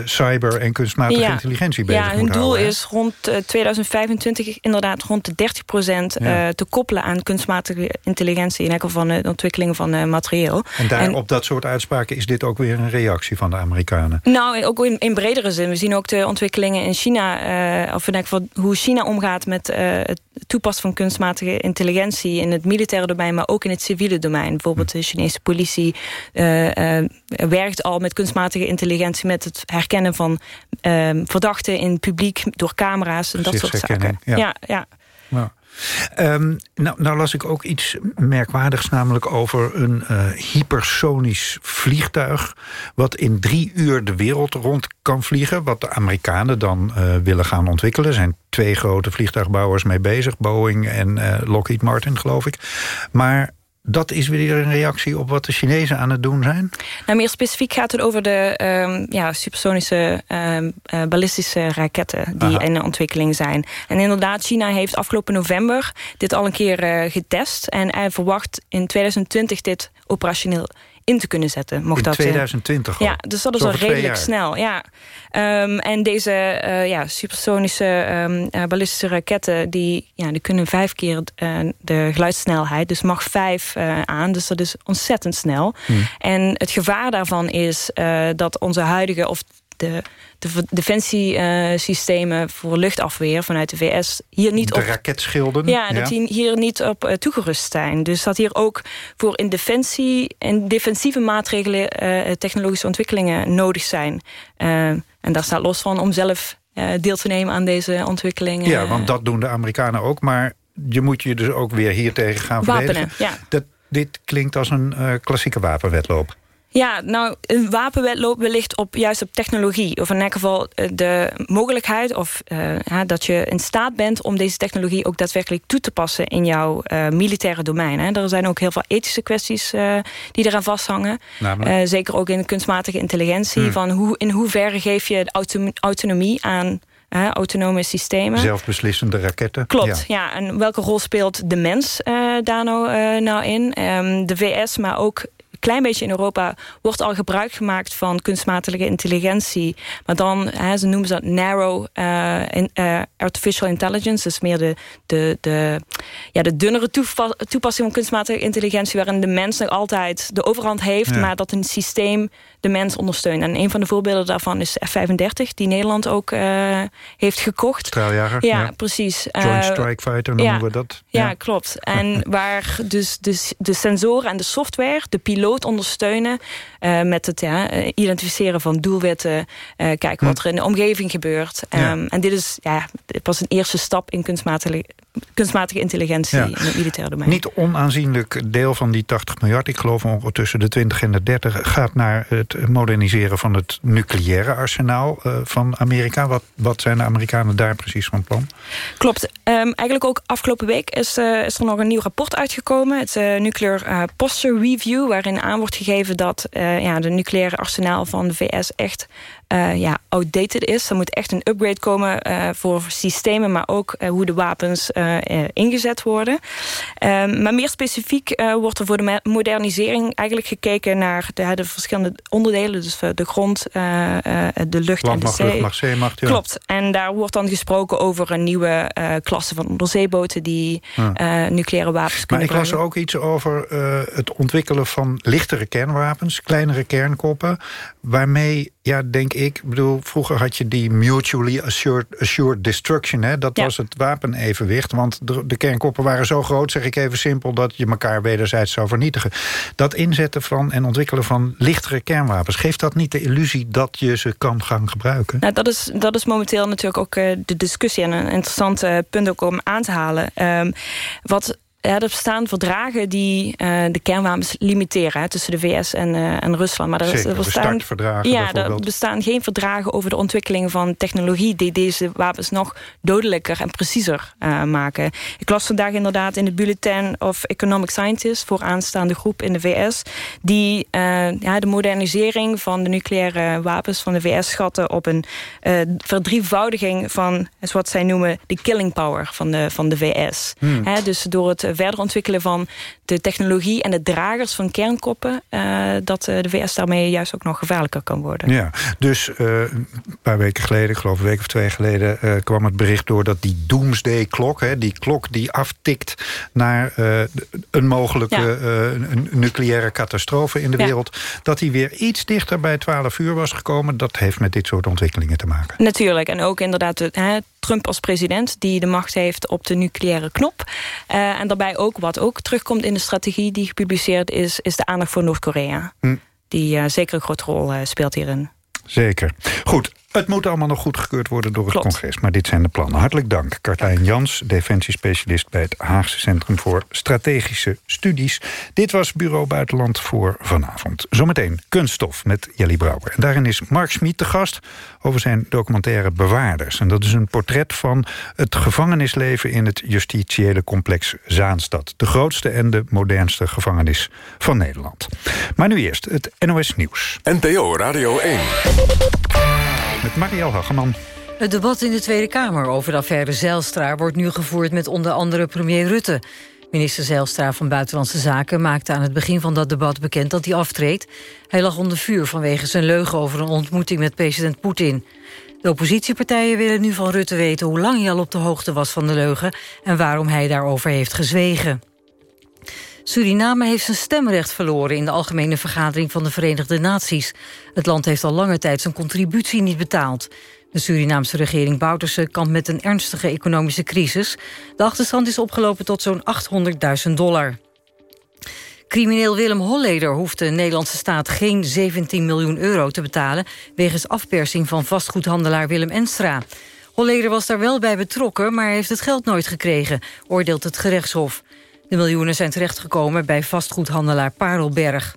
cyber en kunstmatige ja. intelligentie bezig ja, moet houden. Ja, hun doel is rond 2025 inderdaad rond de 30% Ja. te koppelen aan kunstmatige intelligentie. In elk geval van de ontwikkeling van materieel. En daar en op dat soort uitspraken is dit ook weer een reactie van de Amerikanen. Nou, ook in, in bredere zin. We zien ook de ontwikkelingen in China... Uh, of in elk geval hoe China omgaat met uh, het toepassen van kunstmatige intelligentie... in het militaire domein, maar ook in het civiele domein. Bijvoorbeeld de Chinese politie uh, werkt al met kunstmatige intelligentie... met het herkennen van verdachten in het publiek door camera's en dat soort zaken. Ja. ja, ja. Nou. Um, nou, nou, las ik ook iets merkwaardigs, namelijk over een uh, hypersonisch vliegtuig... wat in drie uur de wereld rond kan vliegen. Wat de Amerikanen dan uh, willen gaan ontwikkelen. Er zijn twee grote vliegtuigbouwers mee bezig. Boeing en uh, Lockheed Martin, geloof ik. Maar dat is weer een reactie op wat de Chinezen aan het doen zijn? Nou, meer specifiek gaat het over de um, ja, supersonische um, uh, ballistische raketten... die Aha. in de ontwikkeling zijn. En inderdaad, China heeft afgelopen november dit al een keer uh, getest... en hij verwacht in 2020 dit operationeel in te kunnen zetten. Mocht in dat, 2020 Ja, dus dat is al redelijk snel. Ja. Um, en deze uh, ja, supersonische um, uh, ballistische raketten... Die, ja, die kunnen vijf keer uh, de geluidssnelheid, dus mag vijf aan. Dus dat is ontzettend snel. Hmm. En het gevaar daarvan is dat onze huidige... of de, de defensiesystemen voor luchtafweer vanuit de VS hier niet de op... raketschilden. Ja, dat die hier niet op uh, toegerust zijn. Dus dat hier ook voor in defensie en defensieve maatregelen uh, technologische ontwikkelingen nodig zijn. En daar staat los van om zelf deel te nemen aan deze ontwikkelingen. Ja, want dat doen de Amerikanen ook, maar je moet je dus ook weer hier tegen gaan Wapenen, verdedigen. ja. Dat, dit klinkt als een klassieke wapenwetloop. Ja, nou, een wapenwetloop wellicht op, juist op technologie. Of in elk geval de mogelijkheid of, uh, ja, dat je in staat bent... om deze technologie ook daadwerkelijk toe te passen in jouw uh, militaire domein. Hè. Er zijn ook heel veel ethische kwesties uh, die eraan vasthangen. zeker ook in kunstmatige intelligentie. Hmm. Van hoe, in hoeverre geef je auto autonomie aan... Autonome systemen. Zelfbeslissende raketten. Klopt, ja. ja. En welke rol speelt de mens uh, daar nou, uh, nou in? Um, de VS, maar ook klein beetje in Europa wordt al gebruik gemaakt van kunstmatige intelligentie. Maar dan, hè, ze noemen ze dat narrow uh, in, uh, artificial intelligence. Dus meer de, de, de, ja, de dunnere toepassing van kunstmatige intelligentie... waarin de mens nog altijd de overhand heeft... Ja. maar dat een systeem de mens ondersteunt. En een van de voorbeelden daarvan is F-35... die Nederland ook uh, heeft gekocht. Straaljager. Ja, ja. precies. Joint Strike Fighter noemen ja, we dat. Ja, ja klopt. En waar dus de, de sensoren en de software... de piloot ondersteunen uh, met het ja, identificeren van doelwitten... Uh, kijken hm. wat er in de omgeving gebeurt. Um, en dit is ja, pas een eerste stap in kunstmatige, kunstmatige intelligentie... in het militaire domein. Niet onaanzienlijk deel van die 80 miljard... ik geloof ongeveer tussen de 20 en de 30... gaat naar het moderniseren van het nucleaire arsenaal van Amerika. Wat, wat zijn de Amerikanen daar precies van plan? Klopt. Um, eigenlijk ook afgelopen week is, is er nog een nieuw rapport uitgekomen. Het Nuclear Posture Review, waarin aan wordt gegeven dat ja, de nucleaire arsenaal van de VS echt uh, ja, outdated is. Er moet echt een upgrade komen uh, voor systemen... maar ook uh, hoe de wapens ingezet worden. Ehm, maar meer specifiek wordt er voor de modernisering eigenlijk gekeken... naar de, de verschillende onderdelen. Dus de grond, de lucht en de zee. Zeemacht, ja. Klopt. En daar wordt dan gesproken over een nieuwe klasse van onderzeeboten... die ja. nucleaire wapens kunnen Maar ik las er ook iets over het ontwikkelen van lichtere kernwapens... kleinere kernkoppen, waarmee ja, denk ik. Ik bedoel, vroeger had je die mutually assured, assured destruction. Hè? Dat ja. was het wapenevenwicht. Want de, de, kernkoppen waren zo groot, zeg ik even simpel... dat je elkaar wederzijds zou vernietigen. Dat inzetten van en ontwikkelen van lichtere kernwapens... geeft dat niet de illusie dat je ze kan gaan gebruiken? Nou, dat, is, dat is momenteel natuurlijk ook uh, de discussie... en een interessant uh, punt ook om aan te halen. Um, wat er bestaan verdragen die uh, de kernwapens limiteren hè, tussen de VS en, uh, en Rusland. Maar er, Zeker, er bestaan, ja, er bestaan geen verdragen over de ontwikkeling van technologie die deze wapens nog dodelijker en preciezer uh, maken. Ik las vandaag inderdaad in het Bulletin of Economic Scientists voor aanstaande groep in de VS die ja, de modernisering van de nucleaire wapens van de VS schatten op een verdrievoudiging van wat zij noemen de killing power van de, van de VS. Hmm. Hè, dus door het verder ontwikkelen van de technologie en de dragers van kernkoppen... Uh, dat uh, de VS daarmee juist ook nog gevaarlijker kan worden. Ja, dus uh, een paar weken geleden, ik geloof een week of twee geleden... kwam het bericht door dat die doomsday-klok... die klok die aftikt naar een mogelijke ja. nucleaire catastrofe in de ja. wereld... dat die weer iets dichter bij 12 uur was gekomen. Dat heeft met dit soort ontwikkelingen te maken. Natuurlijk, en ook inderdaad... Hè, Trump als president die de macht heeft op de nucleaire knop. En daarbij ook wat ook terugkomt in de strategie die gepubliceerd is... is de aandacht voor Noord-Korea. Hm. Die uh, zeker een grote rol uh, speelt hierin. Zeker. Goed, Het moet allemaal nog goedgekeurd worden door het congres. Maar dit zijn de plannen. Hartelijk dank. Kartijn Jans, defensiespecialist bij het Haagse Centrum voor Strategische Studies. Dit was Bureau Buitenland voor vanavond. Zometeen kunststof met Jelly Brouwer. En daarin is Mark Schmid te gast over zijn documentaire Bewaarders. En dat is een portret van het gevangenisleven in het justitiële complex Zaanstad. De grootste en de modernste gevangenis van Nederland. Maar nu eerst het NOS Nieuws. NPO Radio 1 met Marielle Hageman. Het debat in de Tweede Kamer over de affaire Zijlstra... wordt nu gevoerd met onder andere premier Rutte. Minister Zijlstra van Buitenlandse Zaken maakte aan het begin van dat debat bekend dat hij aftreedt. Hij lag onder vuur vanwege zijn leugen over een ontmoeting met president Poetin. De oppositiepartijen willen nu van Rutte weten hoe lang hij al op de hoogte was van de leugen... en waarom hij daarover heeft gezwegen. Suriname heeft zijn stemrecht verloren in de Algemene Vergadering van de Verenigde Naties. Het land heeft al lange tijd zijn contributie niet betaald. De Surinaamse regering Bouterse kampt met een ernstige economische crisis. De achterstand is opgelopen tot zo'n 800.000 dollar. Crimineel Willem Holleder hoeft de Nederlandse staat geen 17 miljoen euro te betalen... wegens afpersing van vastgoedhandelaar Willem Enstra. Holleder was daar wel bij betrokken, maar heeft het geld nooit gekregen... oordeelt het gerechtshof. De miljoenen zijn terechtgekomen bij vastgoedhandelaar Parelberg.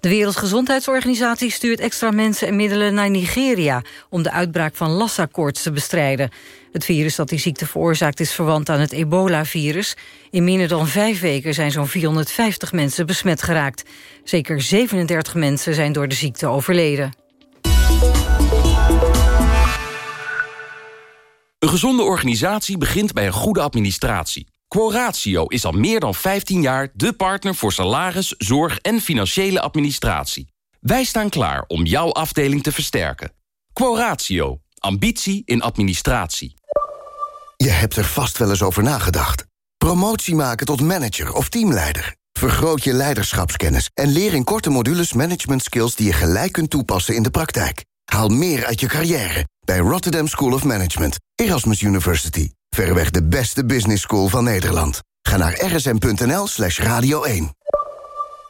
De Wereldgezondheidsorganisatie stuurt extra mensen en middelen naar Nigeria... om de uitbraak van Lassa-koorts te bestrijden. Het virus dat die ziekte veroorzaakt is verwant aan het ebola-virus. In minder dan vijf weken zijn zo'n 450 mensen besmet geraakt. Zeker 37 mensen zijn door de ziekte overleden. Een gezonde organisatie begint bij een goede administratie. Quoratio is al meer dan 15 jaar de partner voor salaris, zorg en financiële administratie. Wij staan klaar om jouw afdeling te versterken. Quoratio. Ambitie in administratie. Je hebt er vast wel eens over nagedacht. Promotie maken tot manager of teamleider. Vergroot je leiderschapskennis en leer in korte modules management skills die je gelijk kunt toepassen in de praktijk. Haal meer uit je carrière bij Rotterdam School of Management, Erasmus University. Verreweg de beste business school van Nederland. Ga naar rsm.nl slash radio 1.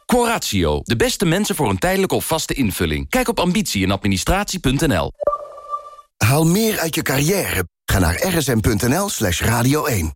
Quoratio, de beste mensen voor een tijdelijke of vaste invulling. Kijk op ambitie en administratie.nl. Haal meer uit je carrière. Ga naar rsm.nl slash radio 1.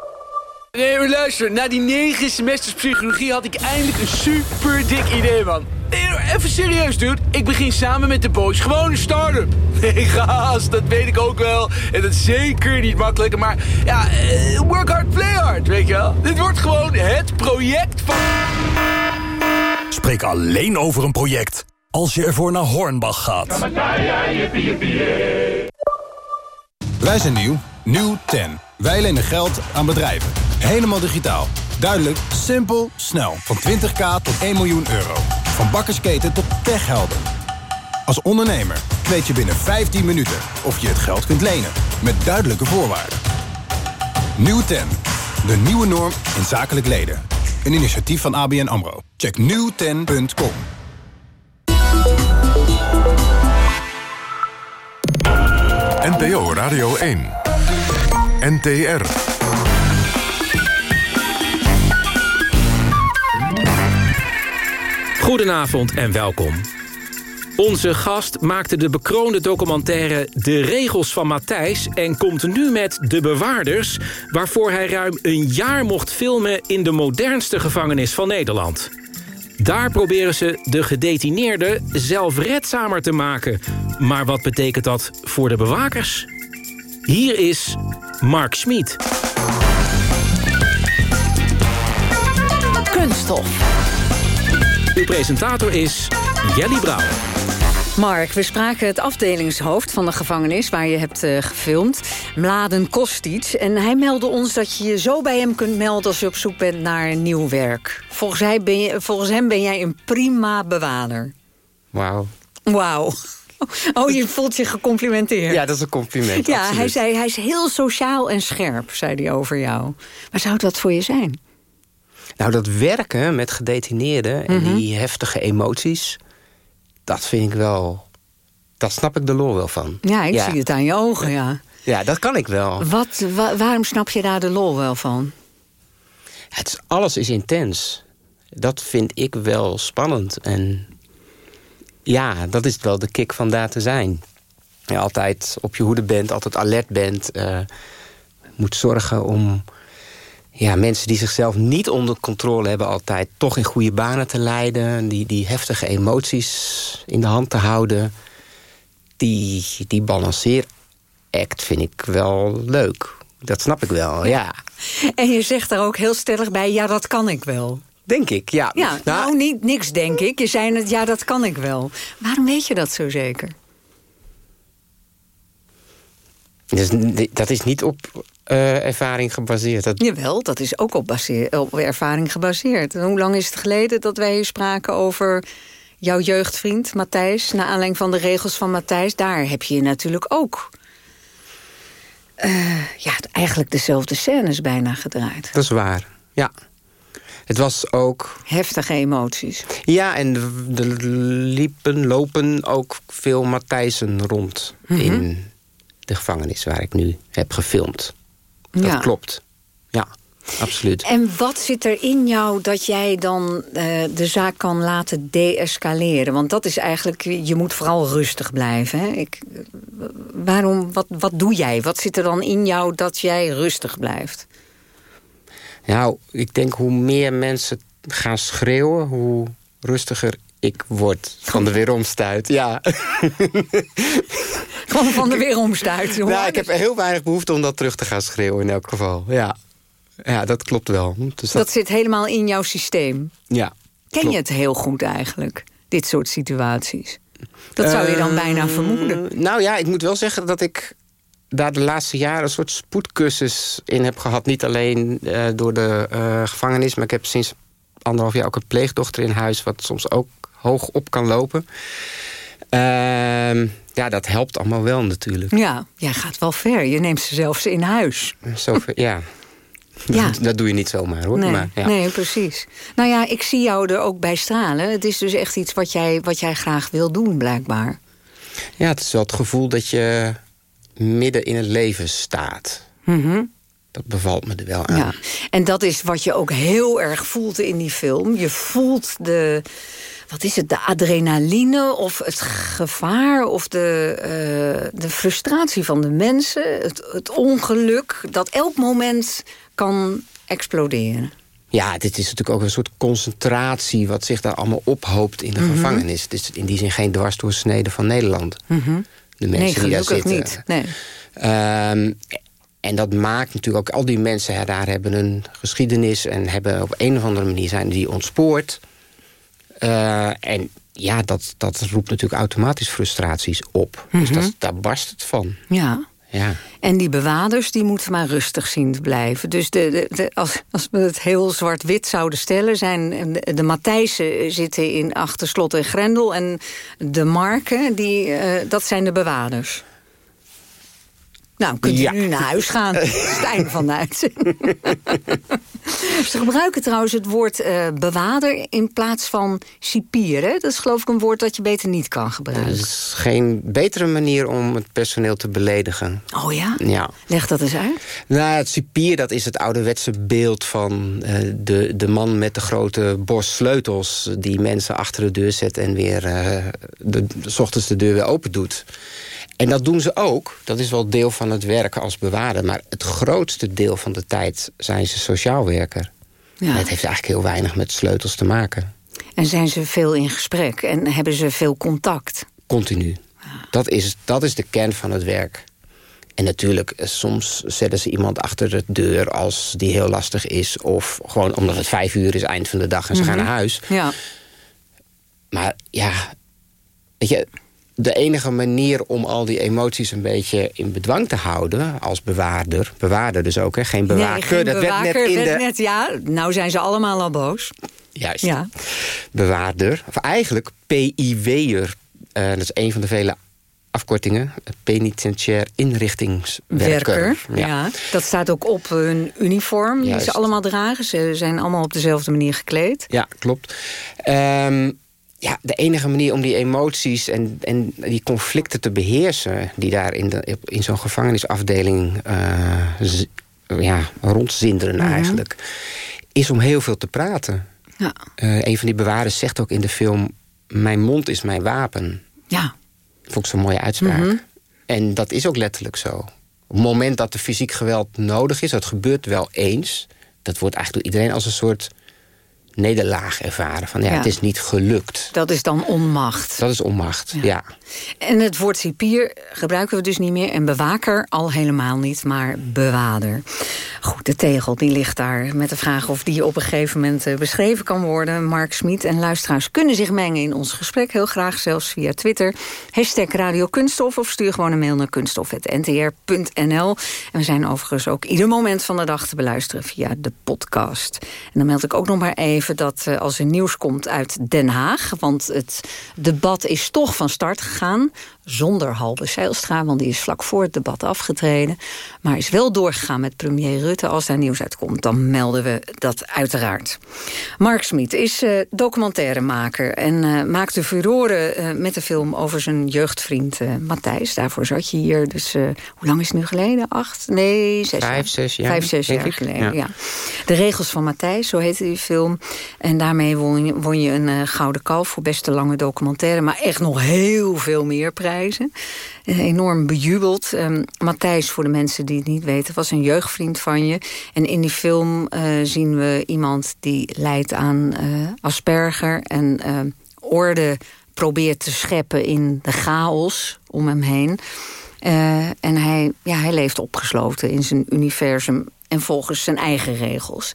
Nee, maar luister. Na die negen semesters psychologie had ik eindelijk een super dik idee, man. Nee, even serieus, dude. Ik begin samen met de boys gewoon een start-up. Nee, gast, dat weet ik ook wel. En dat is zeker niet makkelijk. Maar ja, eh, work hard, play hard, weet je wel. Dit wordt gewoon het project van... Spreek alleen over een project als je ervoor naar Hornbach gaat. Wij zijn nieuw. Nieuw 10. Wij lenen geld aan bedrijven. Helemaal digitaal. Duidelijk, simpel, snel. Van 20k tot 1 miljoen euro. Van bakkersketen tot techhelden. Als ondernemer weet je binnen 15 minuten of je het geld kunt lenen. Met duidelijke voorwaarden. Nieuw 10. De nieuwe norm in zakelijk leden. Een initiatief van ABN AMRO. Check nieuwten.com. NPO Radio 1. NTR. Goedenavond en welkom. Onze gast maakte de bekroonde documentaire De Regels van Matthijs... en komt nu met De Bewaarders... waarvoor hij ruim een jaar mocht filmen in de modernste gevangenis van Nederland. Daar proberen ze de gedetineerden zelfredzamer te maken. Maar wat betekent dat voor de bewakers? Hier is Mark Smit. Kunststof. Uw presentator is Jelly Brouwer. Mark, we spraken het afdelingshoofd van de gevangenis waar je hebt uh, gefilmd, Mladen Kostic. En hij meldde ons dat je je zo bij hem kunt melden als je op zoek bent naar nieuw werk. Volgens, hij ben je, volgens hem ben jij een prima bewaarder. Wauw. Wauw. Oh, je voelt je gecomplimenteerd. Ja, dat is een compliment. Ja, absoluut. hij zei hij is heel sociaal en scherp, zei hij over jou. Maar zou dat voor je zijn? Nou, dat werken met gedetineerden en Mhm. die heftige emoties... dat vind ik wel daar snap ik de lol wel van. Ja, ik zie het aan je ogen, ja. Ja, dat kan ik wel. Wat, waarom snap je daar de lol wel van? Het is, alles is intens. Dat vind ik wel spannend. En ja, dat is wel de kick van daar te zijn. Je altijd op je hoede bent, altijd alert bent. Uh, moet zorgen om ja, mensen die zichzelf niet onder controle hebben... altijd toch in goede banen te leiden. Die, die heftige emoties in de hand te houden. Die, die balanceeract vind ik wel leuk. Dat snap ik wel, ja. En je zegt daar ook heel stellig bij, ja, dat kan ik wel. Denk ik, ja. Ja, nou, nou niet, niks denk ik. Je zei het, ja, dat kan ik wel. Waarom weet je dat zo zeker? Dus, dat is niet op uh, ervaring gebaseerd. Dat... Jawel, dat is ook op, op ervaring gebaseerd. hoe lang is het geleden dat wij spraken over jouw jeugdvriend Matthijs... naar aanleiding van de regels van Matthijs? Daar heb je natuurlijk ook... Uh, ja, eigenlijk dezelfde scènes bijna gedraaid. Dat is waar, ja. Het was ook... Heftige emoties. Ja, en er liepen, lopen ook veel Matthijsen rond... Mm -hmm. in de gevangenis waar ik nu heb gefilmd. Dat ja. klopt. Ja, absoluut. En wat zit er in jou dat jij dan uh, de zaak kan laten deescaleren? Want dat is eigenlijk, je moet vooral rustig blijven. Hè? Ik, waarom, wat, wat doe jij? Wat zit er dan in jou dat jij rustig blijft? Nou, ik denk hoe meer mensen gaan schreeuwen... hoe rustiger ik word van de weeromstuit. Ja. Gewoon van de weeromstuit. Nou, ik heb heel weinig behoefte om dat terug te gaan schreeuwen in elk geval. Ja, ja dat klopt wel. Dus dat... dat zit helemaal in jouw systeem? Ja. Ken je het heel goed eigenlijk, dit soort situaties? Dat zou je dan uh, bijna vermoeden. Nou ja, ik moet wel zeggen dat ik daar de laatste jaren een soort spoedcursus in heb gehad. Niet alleen uh, door de uh, gevangenis, maar ik heb sinds anderhalf jaar ook een pleegdochter in huis... wat soms ook hoog op kan lopen. Uh, ja, dat helpt allemaal wel natuurlijk. Ja, jij gaat wel ver. Je neemt ze zelfs in huis. Zo ver, ja. Ja. Dat doe je niet zomaar hoor. Nee, maar, ja. nee, precies. Nou ja, ik zie jou er ook bij stralen. Het is dus echt iets wat jij, wat jij graag wil doen, blijkbaar. Ja, het is wel het gevoel dat je midden in het leven staat. Mm Dat bevalt me er wel aan. Ja. En dat is wat je ook heel erg voelt in die film. Je voelt de, wat is het, de adrenaline of het gevaar... of de, uh, de frustratie van de mensen, het, het ongeluk... dat elk moment kan exploderen. Ja, dit is natuurlijk ook een soort concentratie... wat zich daar allemaal ophoopt in de mm -hmm. gevangenis. Het is in die zin geen dwarsdoorsnede van Nederland. Mm -hmm. De mensen nee, die daar zitten. niet. Nee. Um, en dat maakt natuurlijk ook... al die mensen daar hebben een geschiedenis... en hebben op een of andere manier zijn die ontspoord... Uh, en ja, dat, dat roept natuurlijk automatisch frustraties op. Mm -hmm. Dus dat, daar barst het van. Ja. ja. En die bewaarders die moeten maar rustig zien te blijven. Dus de, de, de, als, als we het heel zwart-wit zouden stellen... zijn de, de Matthijsen zitten in achter slot en grendel... en de Marken, die, uh, dat zijn de bewaarders. Nou, kunt u ja. nu naar huis gaan. Stijn van de uitzending. Ze gebruiken trouwens het woord uh, bewaarder in plaats van cipier. Hè? Dat is geloof ik een woord dat je beter niet kan gebruiken. Er is geen betere manier om het personeel te beledigen. Oh ja? Ja. Leg dat eens uit. Nou, het cipier dat is het ouderwetse beeld van uh, de, de man met de grote bos sleutels... die mensen achter de deur zet en weer uh, de, de, ochtends de deur weer open doet. En dat doen ze ook. Dat is wel deel van het werken als bewaarder. Maar het grootste deel van de tijd zijn ze sociaal werker. Ja. Het heeft eigenlijk heel weinig met sleutels te maken. En zijn ze veel in gesprek? En hebben ze veel contact? Continu. Dat, is, dat is de kern van het werk. En natuurlijk, soms zetten ze iemand achter de deur als die heel lastig is. Of gewoon omdat het vijf uur is, eind van de dag en ze mm -hmm. gaan naar huis. Ja. Maar ja, weet je, de enige manier om al die emoties een beetje in bedwang te houden... als bewaarder, bewaarder dus ook, hè? geen bewaker. Nee, geen dat bewaker, werd net in de... Net, ja, nou zijn ze allemaal al boos. Juist. Ja. Bewaarder, of eigenlijk PIW'er. Uh, dat is een van de vele afkortingen. Penitentiair inrichtingswerker. Werker, ja. ja. Dat staat ook op hun uniform Juist. die ze allemaal dragen. Ze zijn allemaal op dezelfde manier gekleed. Ja, klopt. Um, ja, de enige manier om die emoties en, en die conflicten te beheersen... die daar in, de, in zo'n gevangenisafdeling uh, ja, rondzinderen eigenlijk... is om heel veel te praten. Ja. Uh, een van die bewaarders zegt ook in de film... mijn mond is mijn wapen. Ja. Vond ik zo'n mooie uitspraak. Mhm. En dat is ook letterlijk zo. Op het moment dat er fysiek geweld nodig is... dat gebeurt wel eens... dat wordt eigenlijk door iedereen als een soort nederlaag ervaren. Van ja, Ja. het is niet gelukt. Dat is dan onmacht. Dat is onmacht, ja. En het woord cipier gebruiken we dus niet meer. En bewaker al helemaal niet, maar bewaarder. Goed, de tegel die ligt daar met de vraag of die op een gegeven moment eh, beschreven kan worden. Mark Smit en luisteraars kunnen zich mengen in ons gesprek. Heel graag, zelfs via Twitter. Hashtag Radio Kunststof of stuur gewoon een mail naar kunststof.ntr.nl. En we zijn overigens ook ieder moment van de dag te beluisteren via de podcast. En dan meld ik ook nog maar even dat eh, als er nieuws komt uit Den Haag... want het debat is toch van start gegaan zonder Halbe Zijlstra, want die is vlak voor het debat afgetreden. Maar is wel doorgegaan met premier Rutte. Als daar nieuws uitkomt, dan melden we dat uiteraard. Mark Smit is uh, documentairemaker en uh, maakte furoren uh, met de film over zijn jeugdvriend Matthijs. Daarvoor zat je hier. Dus hoe lang is het nu geleden? Acht? Nee, zes Vijf, zes jaar. Vijf, zes jaar geleden, ja. Ja. De regels van Matthijs, zo heette die film. En daarmee won je, won je een gouden kalf voor beste lange documentaire. Maar echt nog heel veel meer prijzen. Uh, enorm bejubeld. Um, Matthijs, voor de mensen die het niet weten, was een jeugdvriend van je. En in die film uh, zien we iemand die lijdt aan uh, Asperger... en orde probeert te scheppen in de chaos om hem heen. Uh, en hij, ja, hij leeft opgesloten in zijn universum en volgens zijn eigen regels.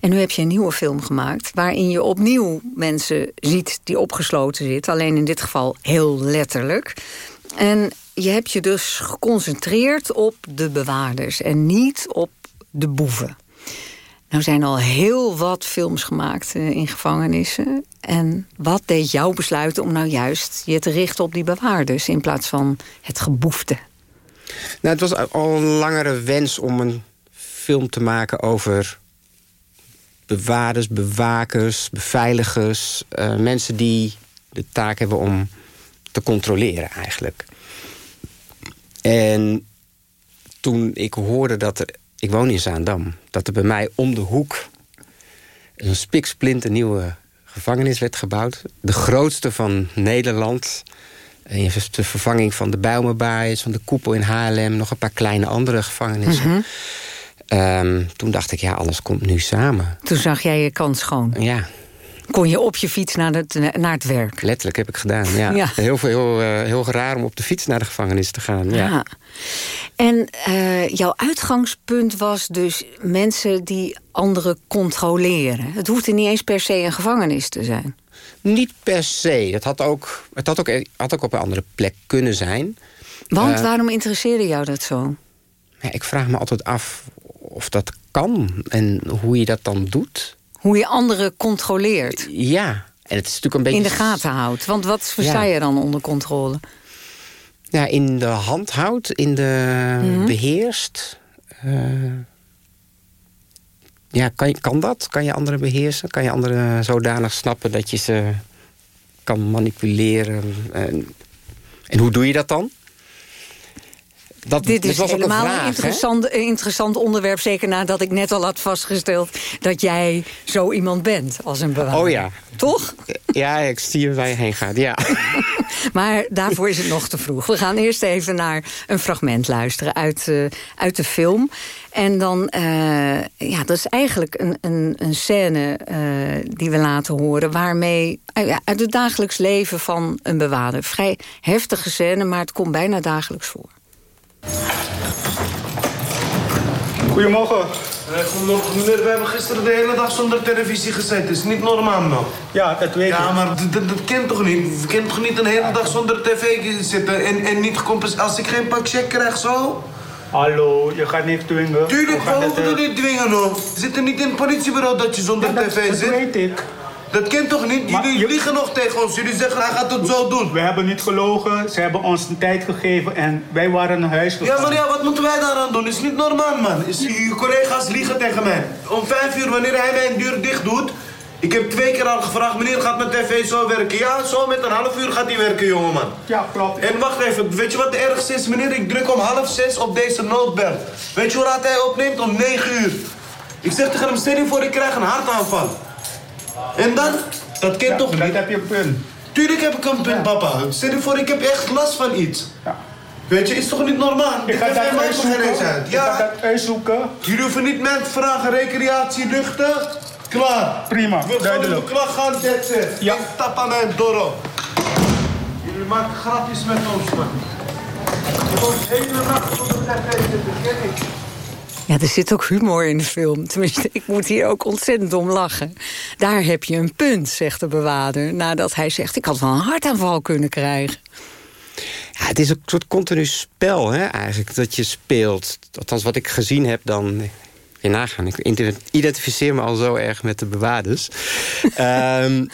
En nu heb je een nieuwe film gemaakt... waarin je opnieuw mensen ziet die opgesloten zitten. Alleen in dit geval heel letterlijk. En je hebt je dus geconcentreerd op de bewaarders... en niet op de boeven. Nou zijn al heel wat films gemaakt uh, in gevangenissen. En wat deed jou besluiten om nou juist je te richten op die bewaarders... in plaats van het geboefte? Nou, het was al een langere wens om een film te maken over bewaarders, bewakers, beveiligers. Uh, mensen die de taak hebben om te controleren eigenlijk. En toen ik hoorde dat er... Ik woon in Zaandam. Dat er bij mij om de hoek... een spiksplinter nieuwe gevangenis werd gebouwd. De grootste van Nederland. De vervanging van de Bijlmerbaai, van de Koepel in Haarlem... nog een paar kleine andere gevangenissen. Mm -hmm. Um, toen dacht ik, ja, alles komt nu samen. Toen zag jij je kans schoon? Ja. Kon je op je fiets naar het, naar het werk? Letterlijk heb ik gedaan, ja. ja. Heel, heel, heel, heel raar om op de fiets naar de gevangenis te gaan. Ja. ja. En uh, jouw uitgangspunt was dus mensen die anderen controleren. Het hoeft niet eens per se een gevangenis te zijn. Niet per se. Het had ook, het had ook, had ook op een andere plek kunnen zijn. Want uh, waarom interesseerde jou dat zo? Ja, ik vraag me altijd af of dat kan en hoe je dat dan doet. Hoe je anderen controleert. Ja, en het is natuurlijk een beetje... In de gaten houdt. Want wat versta ja. je dan onder controle? Ja, in de hand houdt, in de mm -hmm. beheerst. Uh, ja, kan, kan dat? Kan je anderen beheersen? Kan je anderen zodanig snappen dat je ze kan manipuleren? En, en hoe doe je dat dan? Dat, Dit is helemaal een, een interessant, interessant onderwerp. Zeker nadat ik net al had vastgesteld... dat jij zo iemand bent als een bewaarder. Oh ja. Toch? Ja, ik zie waar je heen gaat, ja. maar daarvoor is het nog te vroeg. We gaan eerst even naar een fragment luisteren uit, uh, uit de film. En dan, uh, ja, dat is eigenlijk een, een, een scène uh, die we laten horen... waarmee, uit het dagelijks leven van een bewaarder. Vrij heftige scène, maar het komt bijna dagelijks voor. Goedemorgen. Meneer, we hebben gisteren de hele dag zonder televisie gezeten. Het is niet normaal, man. Ja, dat weet ik. Ja, maar dat, dat kent toch niet? Je kent toch niet een hele dag zonder tv zitten en, en niet gecompenseerd... Als ik geen pak check krijg, zo... Hallo, je gaat niet dwingen. Tuurlijk, we hoeven er niet dwingen, hoor. Zit er niet in het politiebureau dat je zonder ja, dat, tv zit? Dat weet ik. Dat kent toch niet? Maar Jullie je- liegen nog tegen ons. Jullie zeggen hij gaat het zo doen. We hebben niet gelogen, ze hebben ons een tijd gegeven en wij waren naar huis gegaan. Ja, maar ja, wat moeten wij daaraan doen? Is niet normaal, man. Is, je collega's liegen tegen mij. Om vijf uur, wanneer hij mijn deur dicht doet... Ik heb twee keer al gevraagd, meneer gaat mijn tv zo werken? Ja, zo met een half uur gaat hij werken, jongeman. Ja, klopt. En wacht even, weet je wat ergste is? Meneer, ik druk om half zes op deze noodbel. Weet je hoe laat hij opneemt? Om negen uur. Ik zeg tegen hem, stel je voor, ik krijg een hartaanval. En dan? Dat kent toch niet? Dat heb je een punt. Tuurlijk heb ik een punt, papa. Stel je voor, ik heb echt last van iets. Weet je, is toch niet normaal? Ik ga dat uitzoeken. Ja. ga dat uitzoeken. Jullie hoeven niet mensen te vragen, recreatie, luchten. Klaar. Prima, We duidelijk. gaan klaar gaan, that's it. Ja. Ik tap aan mijn dorro. Jullie maken grapjes met ons, man. Je wordt hele nacht op de tv zitten, ken ik. Ja, er zit ook humor in de film. Tenminste, ik moet hier ook ontzettend om lachen. Daar heb je een punt, zegt de bewaarder. Nadat hij zegt, ik had wel een hartaanval kunnen krijgen. Ja, het is een soort continu spel, hè, eigenlijk, dat je speelt. Althans, wat ik gezien heb dan... Je nagaan, ik identificeer me al zo erg met de bewaarders. Ehm,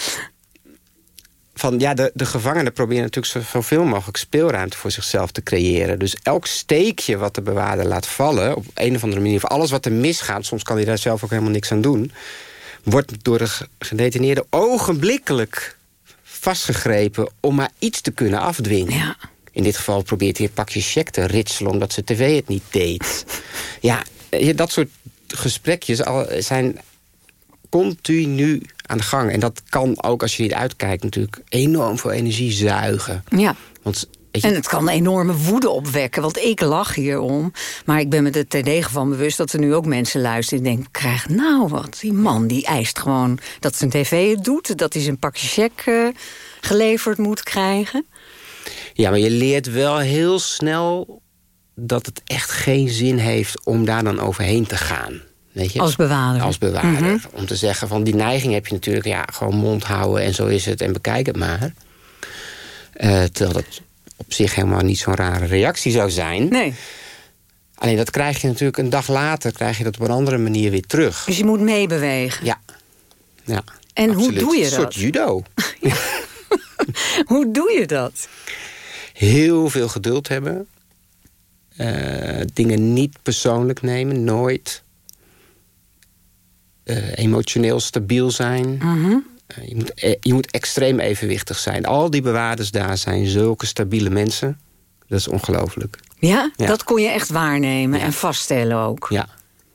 van, ja, de, de gevangenen proberen natuurlijk zo- zoveel mogelijk speelruimte voor zichzelf te creëren. Dus elk steekje wat de bewaarder laat vallen, op een of andere manier... of alles wat er misgaat, soms kan hij daar zelf ook helemaal niks aan doen... wordt door de ge- gedetineerde ogenblikkelijk vastgegrepen... om maar iets te kunnen afdwingen. In dit geval probeert hij een pakje check te ritselen... omdat zijn tv het niet deed. ja, eh, dat soort gesprekjes al- zijn continu aan de gang. En dat kan ook, als je niet uitkijkt... natuurlijk enorm veel energie zuigen. Ja. Want, En het kan enorme woede opwekken, want ik lach hierom. Maar ik ben me er terdege van bewust dat er nu ook mensen luisteren... die denken, krijg nou wat, die man die eist gewoon dat zijn tv het doet... dat hij zijn pakje check eh, geleverd moet krijgen. Ja, maar je leert wel heel snel dat het echt geen zin heeft om daar dan overheen te gaan. Weet je? Als bewaarder. Als bewaarder. Mhm. Om te zeggen van die neiging heb je natuurlijk, ja, gewoon mond houden en zo is het en bekijk het maar. Eh, terwijl dat op zich helemaal niet zo'n rare reactie zou zijn. Nee. Alleen dat krijg je natuurlijk een dag later, krijg je dat op een andere manier weer terug. Dus je moet meebewegen. Ja. ja En hoe doe je Een soort dat? judo. Hoe doe je dat? heel veel geduld hebben. Eh, dingen niet persoonlijk nemen, nooit. Eh, emotioneel stabiel zijn. Mhm. Eh, je, moet, eh, je moet extreem evenwichtig zijn. Al die bewaarders daar zijn zulke stabiele mensen. Dat is ongelooflijk. Ja? Ja. dat kon je echt waarnemen en vaststellen ook. Ja.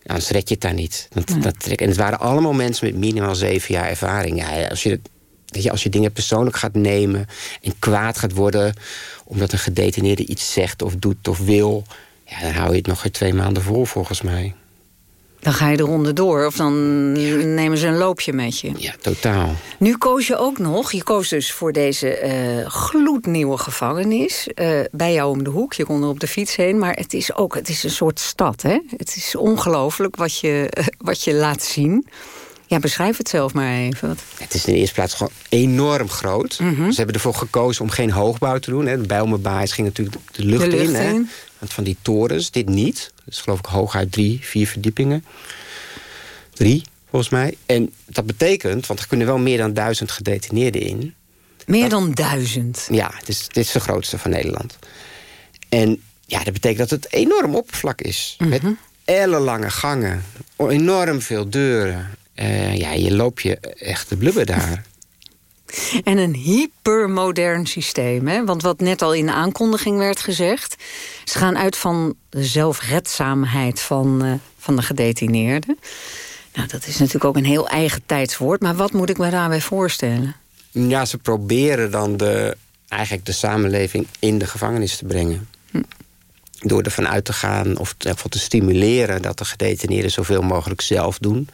Anders red je het daar niet. Dat, dat trek- en het waren allemaal mensen met minimaal zeven jaar ervaring. Ja, als, je, weet je, als je dingen persoonlijk gaat nemen en kwaad gaat worden... omdat een gedetineerde iets zegt of doet of wil... Ja, dan hou je het nog weer twee maanden vol, volgens mij. Dan ga je de ronde door of dan nemen ze een loopje met je. Ja, totaal. Nu koos je ook nog, je koos dus voor deze eh, gloednieuwe gevangenis. eh, bij jou om de hoek, je kon er op de fiets heen. Maar het is ook het is een soort stad, hè? Het is ongelooflijk wat je, wat je laat zien. Ja, beschrijf het zelf maar even. Het is in de eerste plaats gewoon enorm groot. Ze hebben ervoor gekozen om geen hoogbouw te doen. Hè. De Bijlmerbaais ging natuurlijk de lucht, De lucht in. Hè. in. Want van die torens, dit niet. Dus geloof ik hooguit drie, vier verdiepingen. Drie, volgens mij. En dat betekent, want er kunnen wel meer dan duizend gedetineerden in. Meer dan duizend. Ja, het is, dit is de grootste van Nederland. En ja, dat betekent dat het enorm oppervlak is. Met ellenlange gangen, enorm veel deuren. Eh, ja, je loopt je echt de blubber daar. En een hypermodern systeem. Hè? Want wat net al in de aankondiging werd gezegd... ze gaan uit van de zelfredzaamheid van, eh, van de gedetineerden. Nou, dat is natuurlijk ook een heel eigen tijdswoord. Maar wat moet ik me daarbij voorstellen? Ja, ze proberen dan de, eigenlijk de samenleving in de gevangenis te brengen. Door ervan uit te gaan of te, stimuleren dat de gedetineerden zoveel mogelijk zelf doen.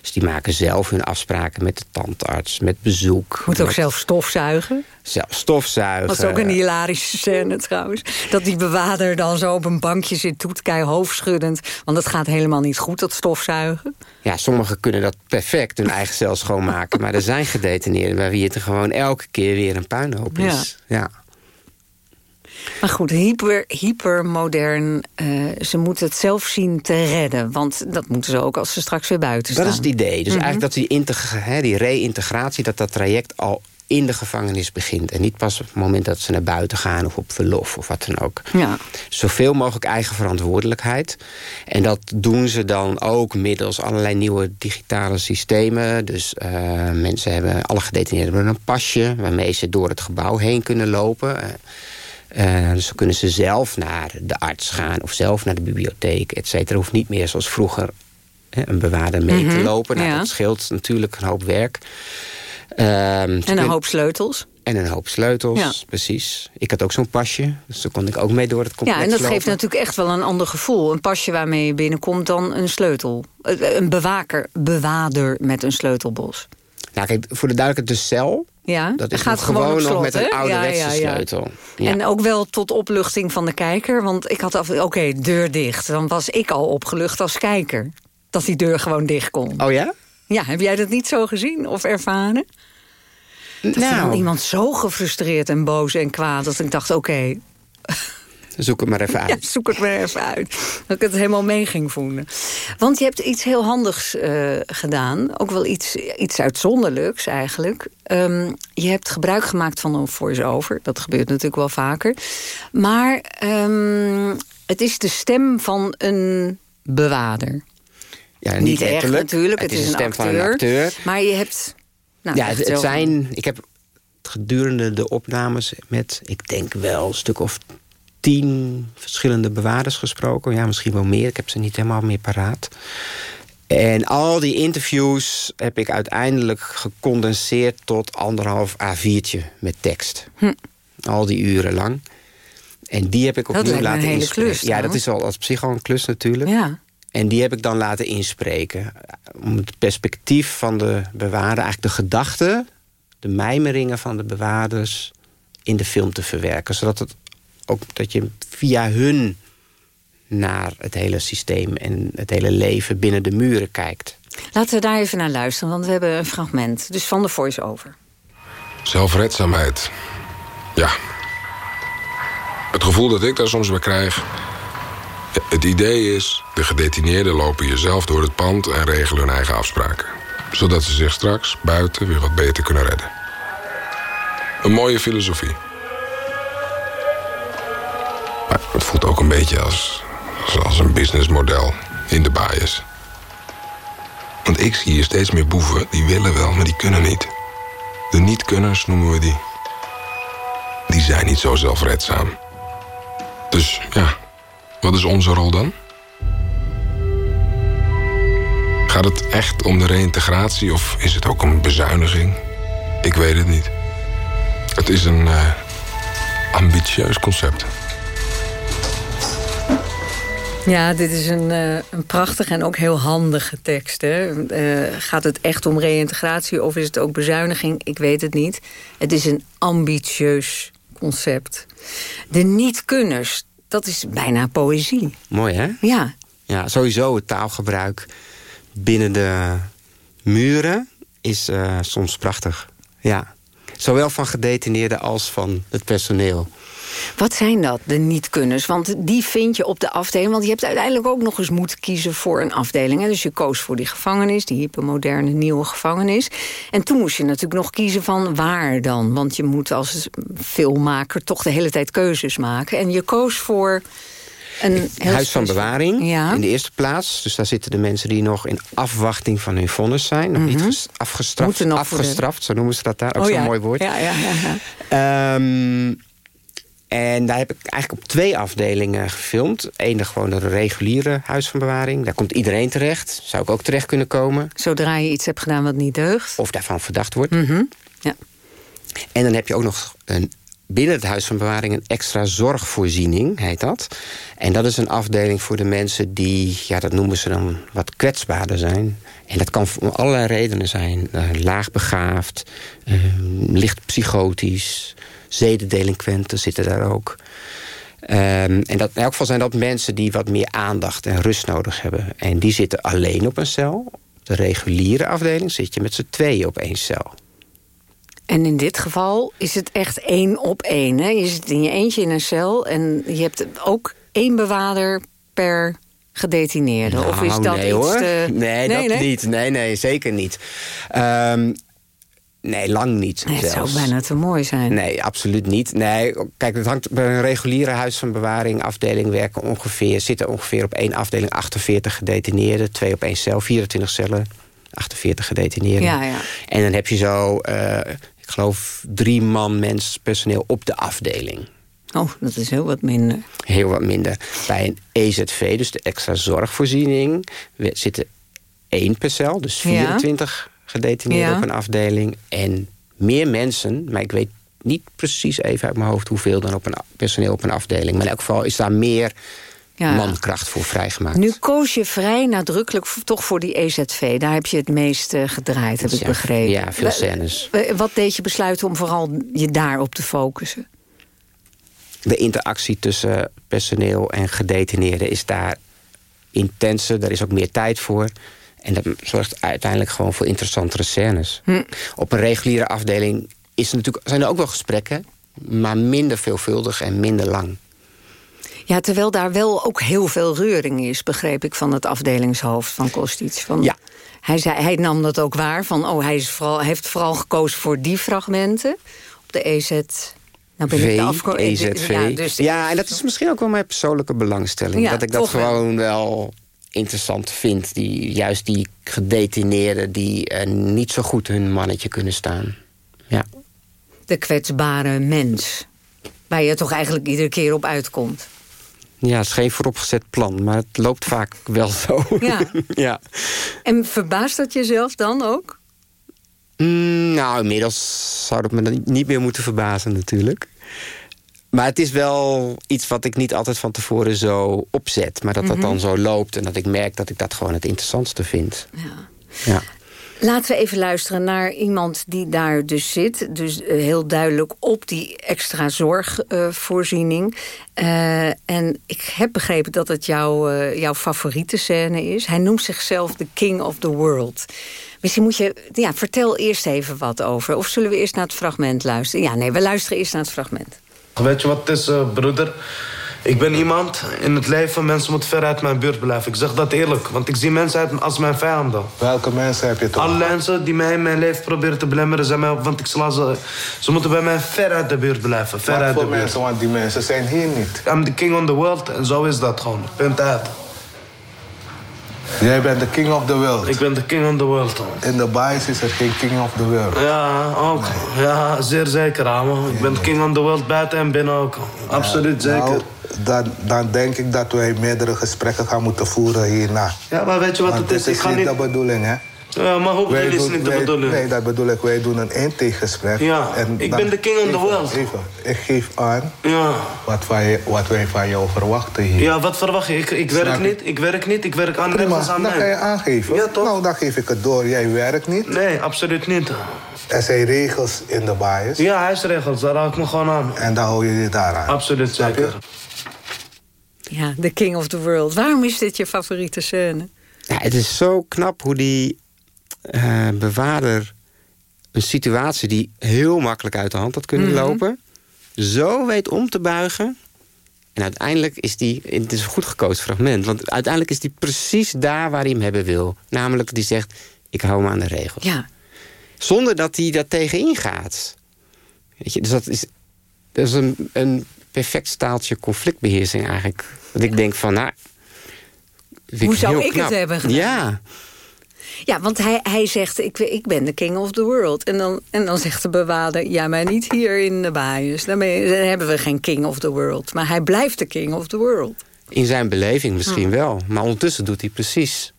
Dus die maken zelf hun afspraken met de tandarts, met bezoek. Moet ook met zelf stofzuigen. zelf stofzuigen. Dat is ook een hilarische scène trouwens. Dat die bewaarder dan zo op een bankje zit toe te kijken, hoofdschuddend. Want het gaat helemaal niet goed, dat stofzuigen. Ja, sommigen kunnen dat perfect hun eigen cel schoonmaken. maar er zijn gedetineerden bij wie het er gewoon elke keer weer een puinhoop is. Ja. Maar goed, hyper, hypermodern. eh, ze moeten het zelf zien te redden. Want dat moeten ze ook als ze straks weer buiten staan. Dat is het idee. Dus Mhm. eigenlijk dat die, integ- hè, die reïntegratie, dat dat traject al in de gevangenis begint. En niet pas op het moment dat ze naar buiten gaan of op verlof of wat dan ook. Ja. Zoveel mogelijk eigen verantwoordelijkheid. En dat doen ze dan ook middels allerlei nieuwe digitale systemen. Dus uh, mensen hebben, alle gedetineerden hebben een pasje... waarmee ze door het gebouw heen kunnen lopen... Uh, dus dan kunnen ze zelf naar de arts gaan of zelf naar de bibliotheek, et cetera. Hoeft niet meer zoals vroeger hè, een bewaarder mee mm -hmm, te lopen. Nou, ja. Dat scheelt natuurlijk een hoop werk. Uh, en een hoop sleutels. En een hoop sleutels, ja. precies. Ik had ook zo'n pasje, dus daar kon ik ook mee door het complex Ja, en dat lopen. geeft natuurlijk echt wel een ander gevoel. Een pasje waarmee je binnenkomt dan een sleutel. Een bewaker, bewaarder met een sleutelbos. Nou kijk, voor de duidelijkheid, de cel... Ja, dat is gaat gewoon, gewoon nog slot, met een ouderwetse ja, ja, ja. sleutel. En ook wel tot opluchting van de kijker. Want ik had af, oké, deur dicht. Dan was ik al opgelucht als kijker. Dat die deur gewoon dicht kon. Oh ja? Ja, heb jij dat niet zo gezien of ervaren? Dat Nou. dan iemand zo gefrustreerd en boos en kwaad... dat ik dacht, oké, Zoek het maar even uit. ja, zoek het maar even uit. Dat ik het helemaal mee ging voelen. Want je hebt iets heel handigs eh, gedaan. Ook wel iets, iets uitzonderlijks eigenlijk. Ehm, je hebt gebruik gemaakt van een voice-over. Dat gebeurt natuurlijk wel vaker. Maar ehm, het is de stem van een bewaarder. Ja, Niet, echt natuurlijk, het, Het is, een van een acteur. Maar je hebt... Nou, ja, het, het zijn... Ik heb gedurende de opnames met, ik denk wel, een stuk of tien verschillende bewaarders gesproken. Ja, misschien wel meer. Ik heb ze niet helemaal meer paraat. En al die interviews heb ik uiteindelijk gecondenseerd tot anderhalf A4'tje met tekst. Hm. Al die uren lang. En die heb ik opnieuw laten inspreken. ja, dat is al als psycho een klus natuurlijk. Ja. En die heb ik dan laten inspreken. Om het perspectief van de bewaarder, eigenlijk de gedachten... de mijmeringen van de bewaarders in de film te verwerken. Zodat het ook dat je via hun naar het hele systeem... en het hele leven binnen de muren kijkt. Laten we daar even naar luisteren, want we hebben een fragment. Dus van de voice-over. Zelfredzaamheid. Ja. Het gevoel dat ik daar soms bij krijg... Het idee is, de gedetineerden lopen jezelf door het pand... en regelen hun eigen afspraken. Zodat ze zich straks buiten weer wat beter kunnen redden. Een mooie filosofie. Maar het voelt ook een beetje als, als- een businessmodel in de bias. Want ik zie hier steeds meer boeven die willen wel, maar die kunnen niet. De niet-kunners noemen we die. Die zijn niet zo zelfredzaam. Dus ja, wat is onze rol dan? Gaat het echt om de reïntegratie of is het ook een bezuiniging? Ik weet het niet. Het is een eh, ambitieus concept. Ja, dit is een, eh, een prachtige en ook heel handige tekst. Hè? Eh, gaat het echt om reïntegratie of is het ook bezuiniging? Ik weet het niet. Het is een ambitieus concept. De niet-kunners, dat is bijna poëzie. Mooi, hè? Ja, Ja, sowieso het taalgebruik binnen de muren is eh, soms prachtig. Ja. Zowel van gedetineerden als van het personeel. Wat zijn dat, de niet-kunners? Want die vind je op de afdeling. Want je hebt uiteindelijk ook nog eens moeten kiezen voor een afdeling. Hè? Dus je koos voor die gevangenis, die hypermoderne nieuwe gevangenis. En toen moest je natuurlijk nog kiezen van waar dan. Want je moet als filmmaker toch de hele tijd keuzes maken. En je koos voor een Huis van bewaring Ja. in de eerste plaats. Dus daar zitten de mensen die nog in afwachting van hun vonnis zijn. Nog niet afgestraft, Mhm. Moeten nog voor de- afgestraft, zo noemen ze dat daar. Ook Oh zo'n ja. mooi woord. Ja, ja, ja, ja. Ehm, en daar heb ik eigenlijk op twee afdelingen gefilmd. Eén de gewoon de reguliere huis van bewaring. Daar komt iedereen terecht. Zou ik ook terecht kunnen komen. Zodra je iets hebt gedaan wat niet deugt. Of daarvan verdacht wordt. Mhm. Ja. En dan heb je ook nog een, binnen het huis van bewaring... een extra zorgvoorziening, heet dat. En dat is een afdeling voor de mensen die... ja, dat noemen ze dan wat kwetsbaarder zijn. En dat kan om allerlei redenen zijn. Eh, laagbegaafd, eh, licht psychotisch... zedendelinquenten zitten daar ook. Ehm, en dat, in elk geval zijn dat mensen die wat meer aandacht en rust nodig hebben. En die zitten alleen op een cel. Op de reguliere afdeling zit je met z'n tweeën op één cel. En in dit geval is het echt één op één. Hè? Je zit in je eentje in een cel en je hebt ook één bewaarder per gedetineerde. of is Nou, dat nee, iets hoor. te... Nee, dat niet. Nee, nee, zeker niet. Ehm, Nee, lang niet. Nee, het zou bijna te mooi zijn. Nee, absoluut niet. Nee, kijk, het hangt bij een reguliere huis van bewaring afdeling werken ongeveer, zitten ongeveer op één afdeling 48 gedetineerden, twee op één cel, 24 cellen, 48 gedetineerden. Ja, ja. En dan heb je zo, eh, ik geloof, drie man mens personeel op de afdeling. Oh, dat is heel wat minder. Heel wat minder. Bij een EZV, dus de extra zorgvoorziening, zitten één per cel, dus 24 gedetineerden Ja. op een afdeling. En meer mensen, maar ik weet niet precies even uit mijn hoofd hoeveel dan op een personeel op een afdeling. Maar in elk geval is daar meer Ja. mankracht voor vrijgemaakt. Nu koos je vrij nadrukkelijk toch voor die EZV. Daar heb je het meest eh, gedraaid, heb ik begrepen. ja, veel scènes. wa- Wat deed je besluiten om vooral je daarop te focussen? De interactie tussen personeel en gedetineerden is daar intenser. Daar is ook meer tijd voor. En dat zorgt uiteindelijk gewoon voor interessantere scènes. Hm. Op een reguliere afdeling is er natuurlijk, zijn er ook wel gesprekken... maar minder veelvuldig en minder lang. Ja, terwijl daar wel ook heel veel reuring is, begreep ik van het afdelingshoofd van Kostic. Van, Ja. Hij, zei, hij nam dat ook waar, van oh, hij, is vooral, hij heeft vooral gekozen voor die fragmenten. Op de EZ. Nou ben ik de V, afko- EZV. Ja, Ja, dus en dat is misschien ook wel mijn persoonlijke belangstelling. Ja, dat ik dat gewoon wel interessant vind. Die, juist die gedetineerden die eh, niet zo goed hun mannetje kunnen staan. Ja. de kwetsbare mens. Waar je toch eigenlijk iedere keer op uitkomt. Ja, het is geen vooropgezet plan, maar het loopt vaak wel zo. Ja. ja. En verbaast dat jezelf dan ook? Mm, nou, inmiddels zou dat me niet meer moeten verbazen natuurlijk. Maar het is wel iets wat ik niet altijd van tevoren zo opzet. Maar dat dat Mhm. dan zo loopt en dat ik merk dat ik dat gewoon het interessantste vind. Ja. Ja. Laten we even luisteren naar iemand die daar dus zit. Dus eh, heel duidelijk op die extra zorgvoorziening. Eh, en ik heb begrepen dat het jouw, eh, jouw favoriete scène is. Hij noemt zichzelf de king of the world. Misschien moet je... Ja, vertel eerst even wat over. Of zullen we eerst naar het fragment luisteren? Ja, nee, we luisteren eerst naar het fragment. Weet je wat het is, eh, broeder? Ik ben iemand in het leven, mensen moeten ver uit mijn buurt blijven. Ik zeg dat eerlijk, want ik zie mensen uit als mijn vijanden. Welke mensen heb je toch? Alle mensen die mij in mijn leven proberen te belemmeren, zijn mij op, want ik sla ze. Ze moeten bij mij ver uit de buurt blijven. Ver Wat uit voor de buurt. mensen? Want die mensen zijn hier niet. I'm the king on the world en zo is dat gewoon. Punt uit. Jij bent de king of the world. Ik ben de king on the world. man. In de bias is er geen king of the world. Ja, ook. Ja, zeer zeker, Amo. Ik ben king on the world buiten en binnen ook. Absoluut zeker. Nou, dan, dan denk ik dat wij meerdere gesprekken gaan moeten voeren hierna. Ja, maar weet je wat Want het is? dit Ik ga niet... de bedoeling, hè? Ja, maar bedoel is niet de wij- bedoeling? Nee, dat bedoel ik. Wij doen een intakegesprek. Ja, En ik ben de king on the world. Even, ik geef aan Ja. wat, wij, wat wij van jou verwachten hier. Ja, wat verwacht je? Ik, ik werk Snap niet, ik werk niet, ik werk aan Prima, aan dan kan je aangeven. Ja, toch? Nou, dan geef ik het door. Jij werkt niet. Nee, absoluut niet. Er zijn regels in de bias. Ja, huisregels, daar hou ik me gewoon aan. En dan hou je je daaraan. Absoluut Snap je? zeker. Ja, de king of the world. Waarom is dit je favoriete scène? Ja, het is zo knap hoe die eh, bewaarder een situatie die heel makkelijk uit de hand had kunnen Mhm. lopen, zo weet om te buigen. En uiteindelijk is die, het is een goed gekozen fragment, want uiteindelijk is die precies daar waar hij hem hebben wil. Namelijk, die zegt: Ik hou me aan de regels. Ja. Zonder dat hij daar tegenin gaat. Weet je, dus dat is, dat is een, een perfect staaltje conflictbeheersing eigenlijk. Dat ik denk van, nou... Hoe zou ik het hebben gedaan? Ja, Ja, want hij, hij zegt, ik, ik ben de king of the world. En dan, en dan zegt de bewaarder, ja, maar niet hier in de bias. Dan, ben je- dan hebben we geen king of the world. Maar hij blijft de king of the world. in zijn beleving misschien Hm. wel. Maar ondertussen doet hij precies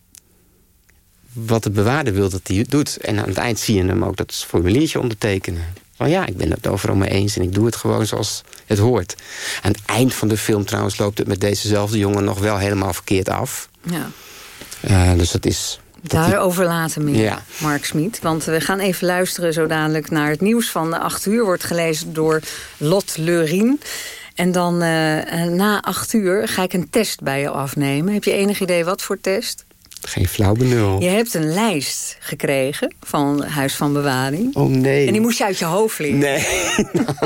wat de bewaarder wil dat hij doet. En aan het eind zie je hem ook dat formuliertje ondertekenen. Van ja, ik ben het overal mee eens en ik doe het gewoon zoals het hoort. Aan het eind van de film trouwens loopt het met dezezelfde jongen nog wel helemaal verkeerd af. Ja. Eh, dus dat is... Daarover later meer, Ja. Mark Smit. Want we gaan even luisteren zo dadelijk naar het nieuws van de 8 uur. Wordt gelezen door Lot Leurien. En dan eh, eh, na 8 uur ga ik een test bij je afnemen. Heb je enig idee wat voor test? Geen flauw benul. Je hebt een lijst gekregen van Huis van Bewaring. Oh nee. En die moest je uit je hoofd leren. Nee.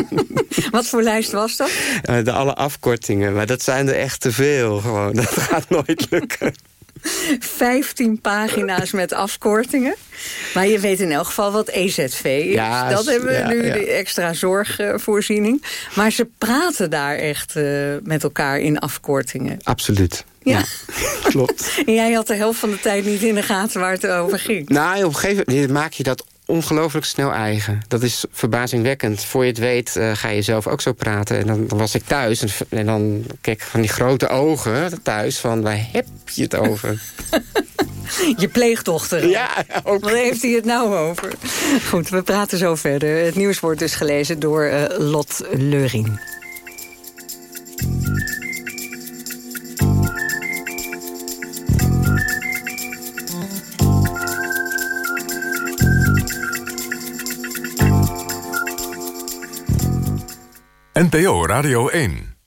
Wat voor lijst was dat? Eh, de alle afkortingen, maar dat zijn er echt te veel gewoon. Dat gaat nooit lukken. 15 pagina's met afkortingen. Maar je weet in elk geval wat EZV is. Ja, dat hebben we ja, nu, ja. de extra zorgvoorziening. Maar ze praten daar echt eh, met elkaar in afkortingen. Absoluut. Ja. Klopt. En jij had de helft van de tijd niet in de gaten waar het over ging. Nou, op een gegeven moment maak je dat ongelooflijk snel eigen. Dat is verbazingwekkend. Voor je het weet eh, ga je zelf ook zo praten. En dan, dan was ik thuis en, en dan ik van die grote ogen thuis... van waar heb je het over? Je pleegdochter. Ja, ook. Waar heeft hij het nou over? Goed, we praten zo verder. Het nieuws wordt dus gelezen door eh, Lot Leuring. NPO Radio 1.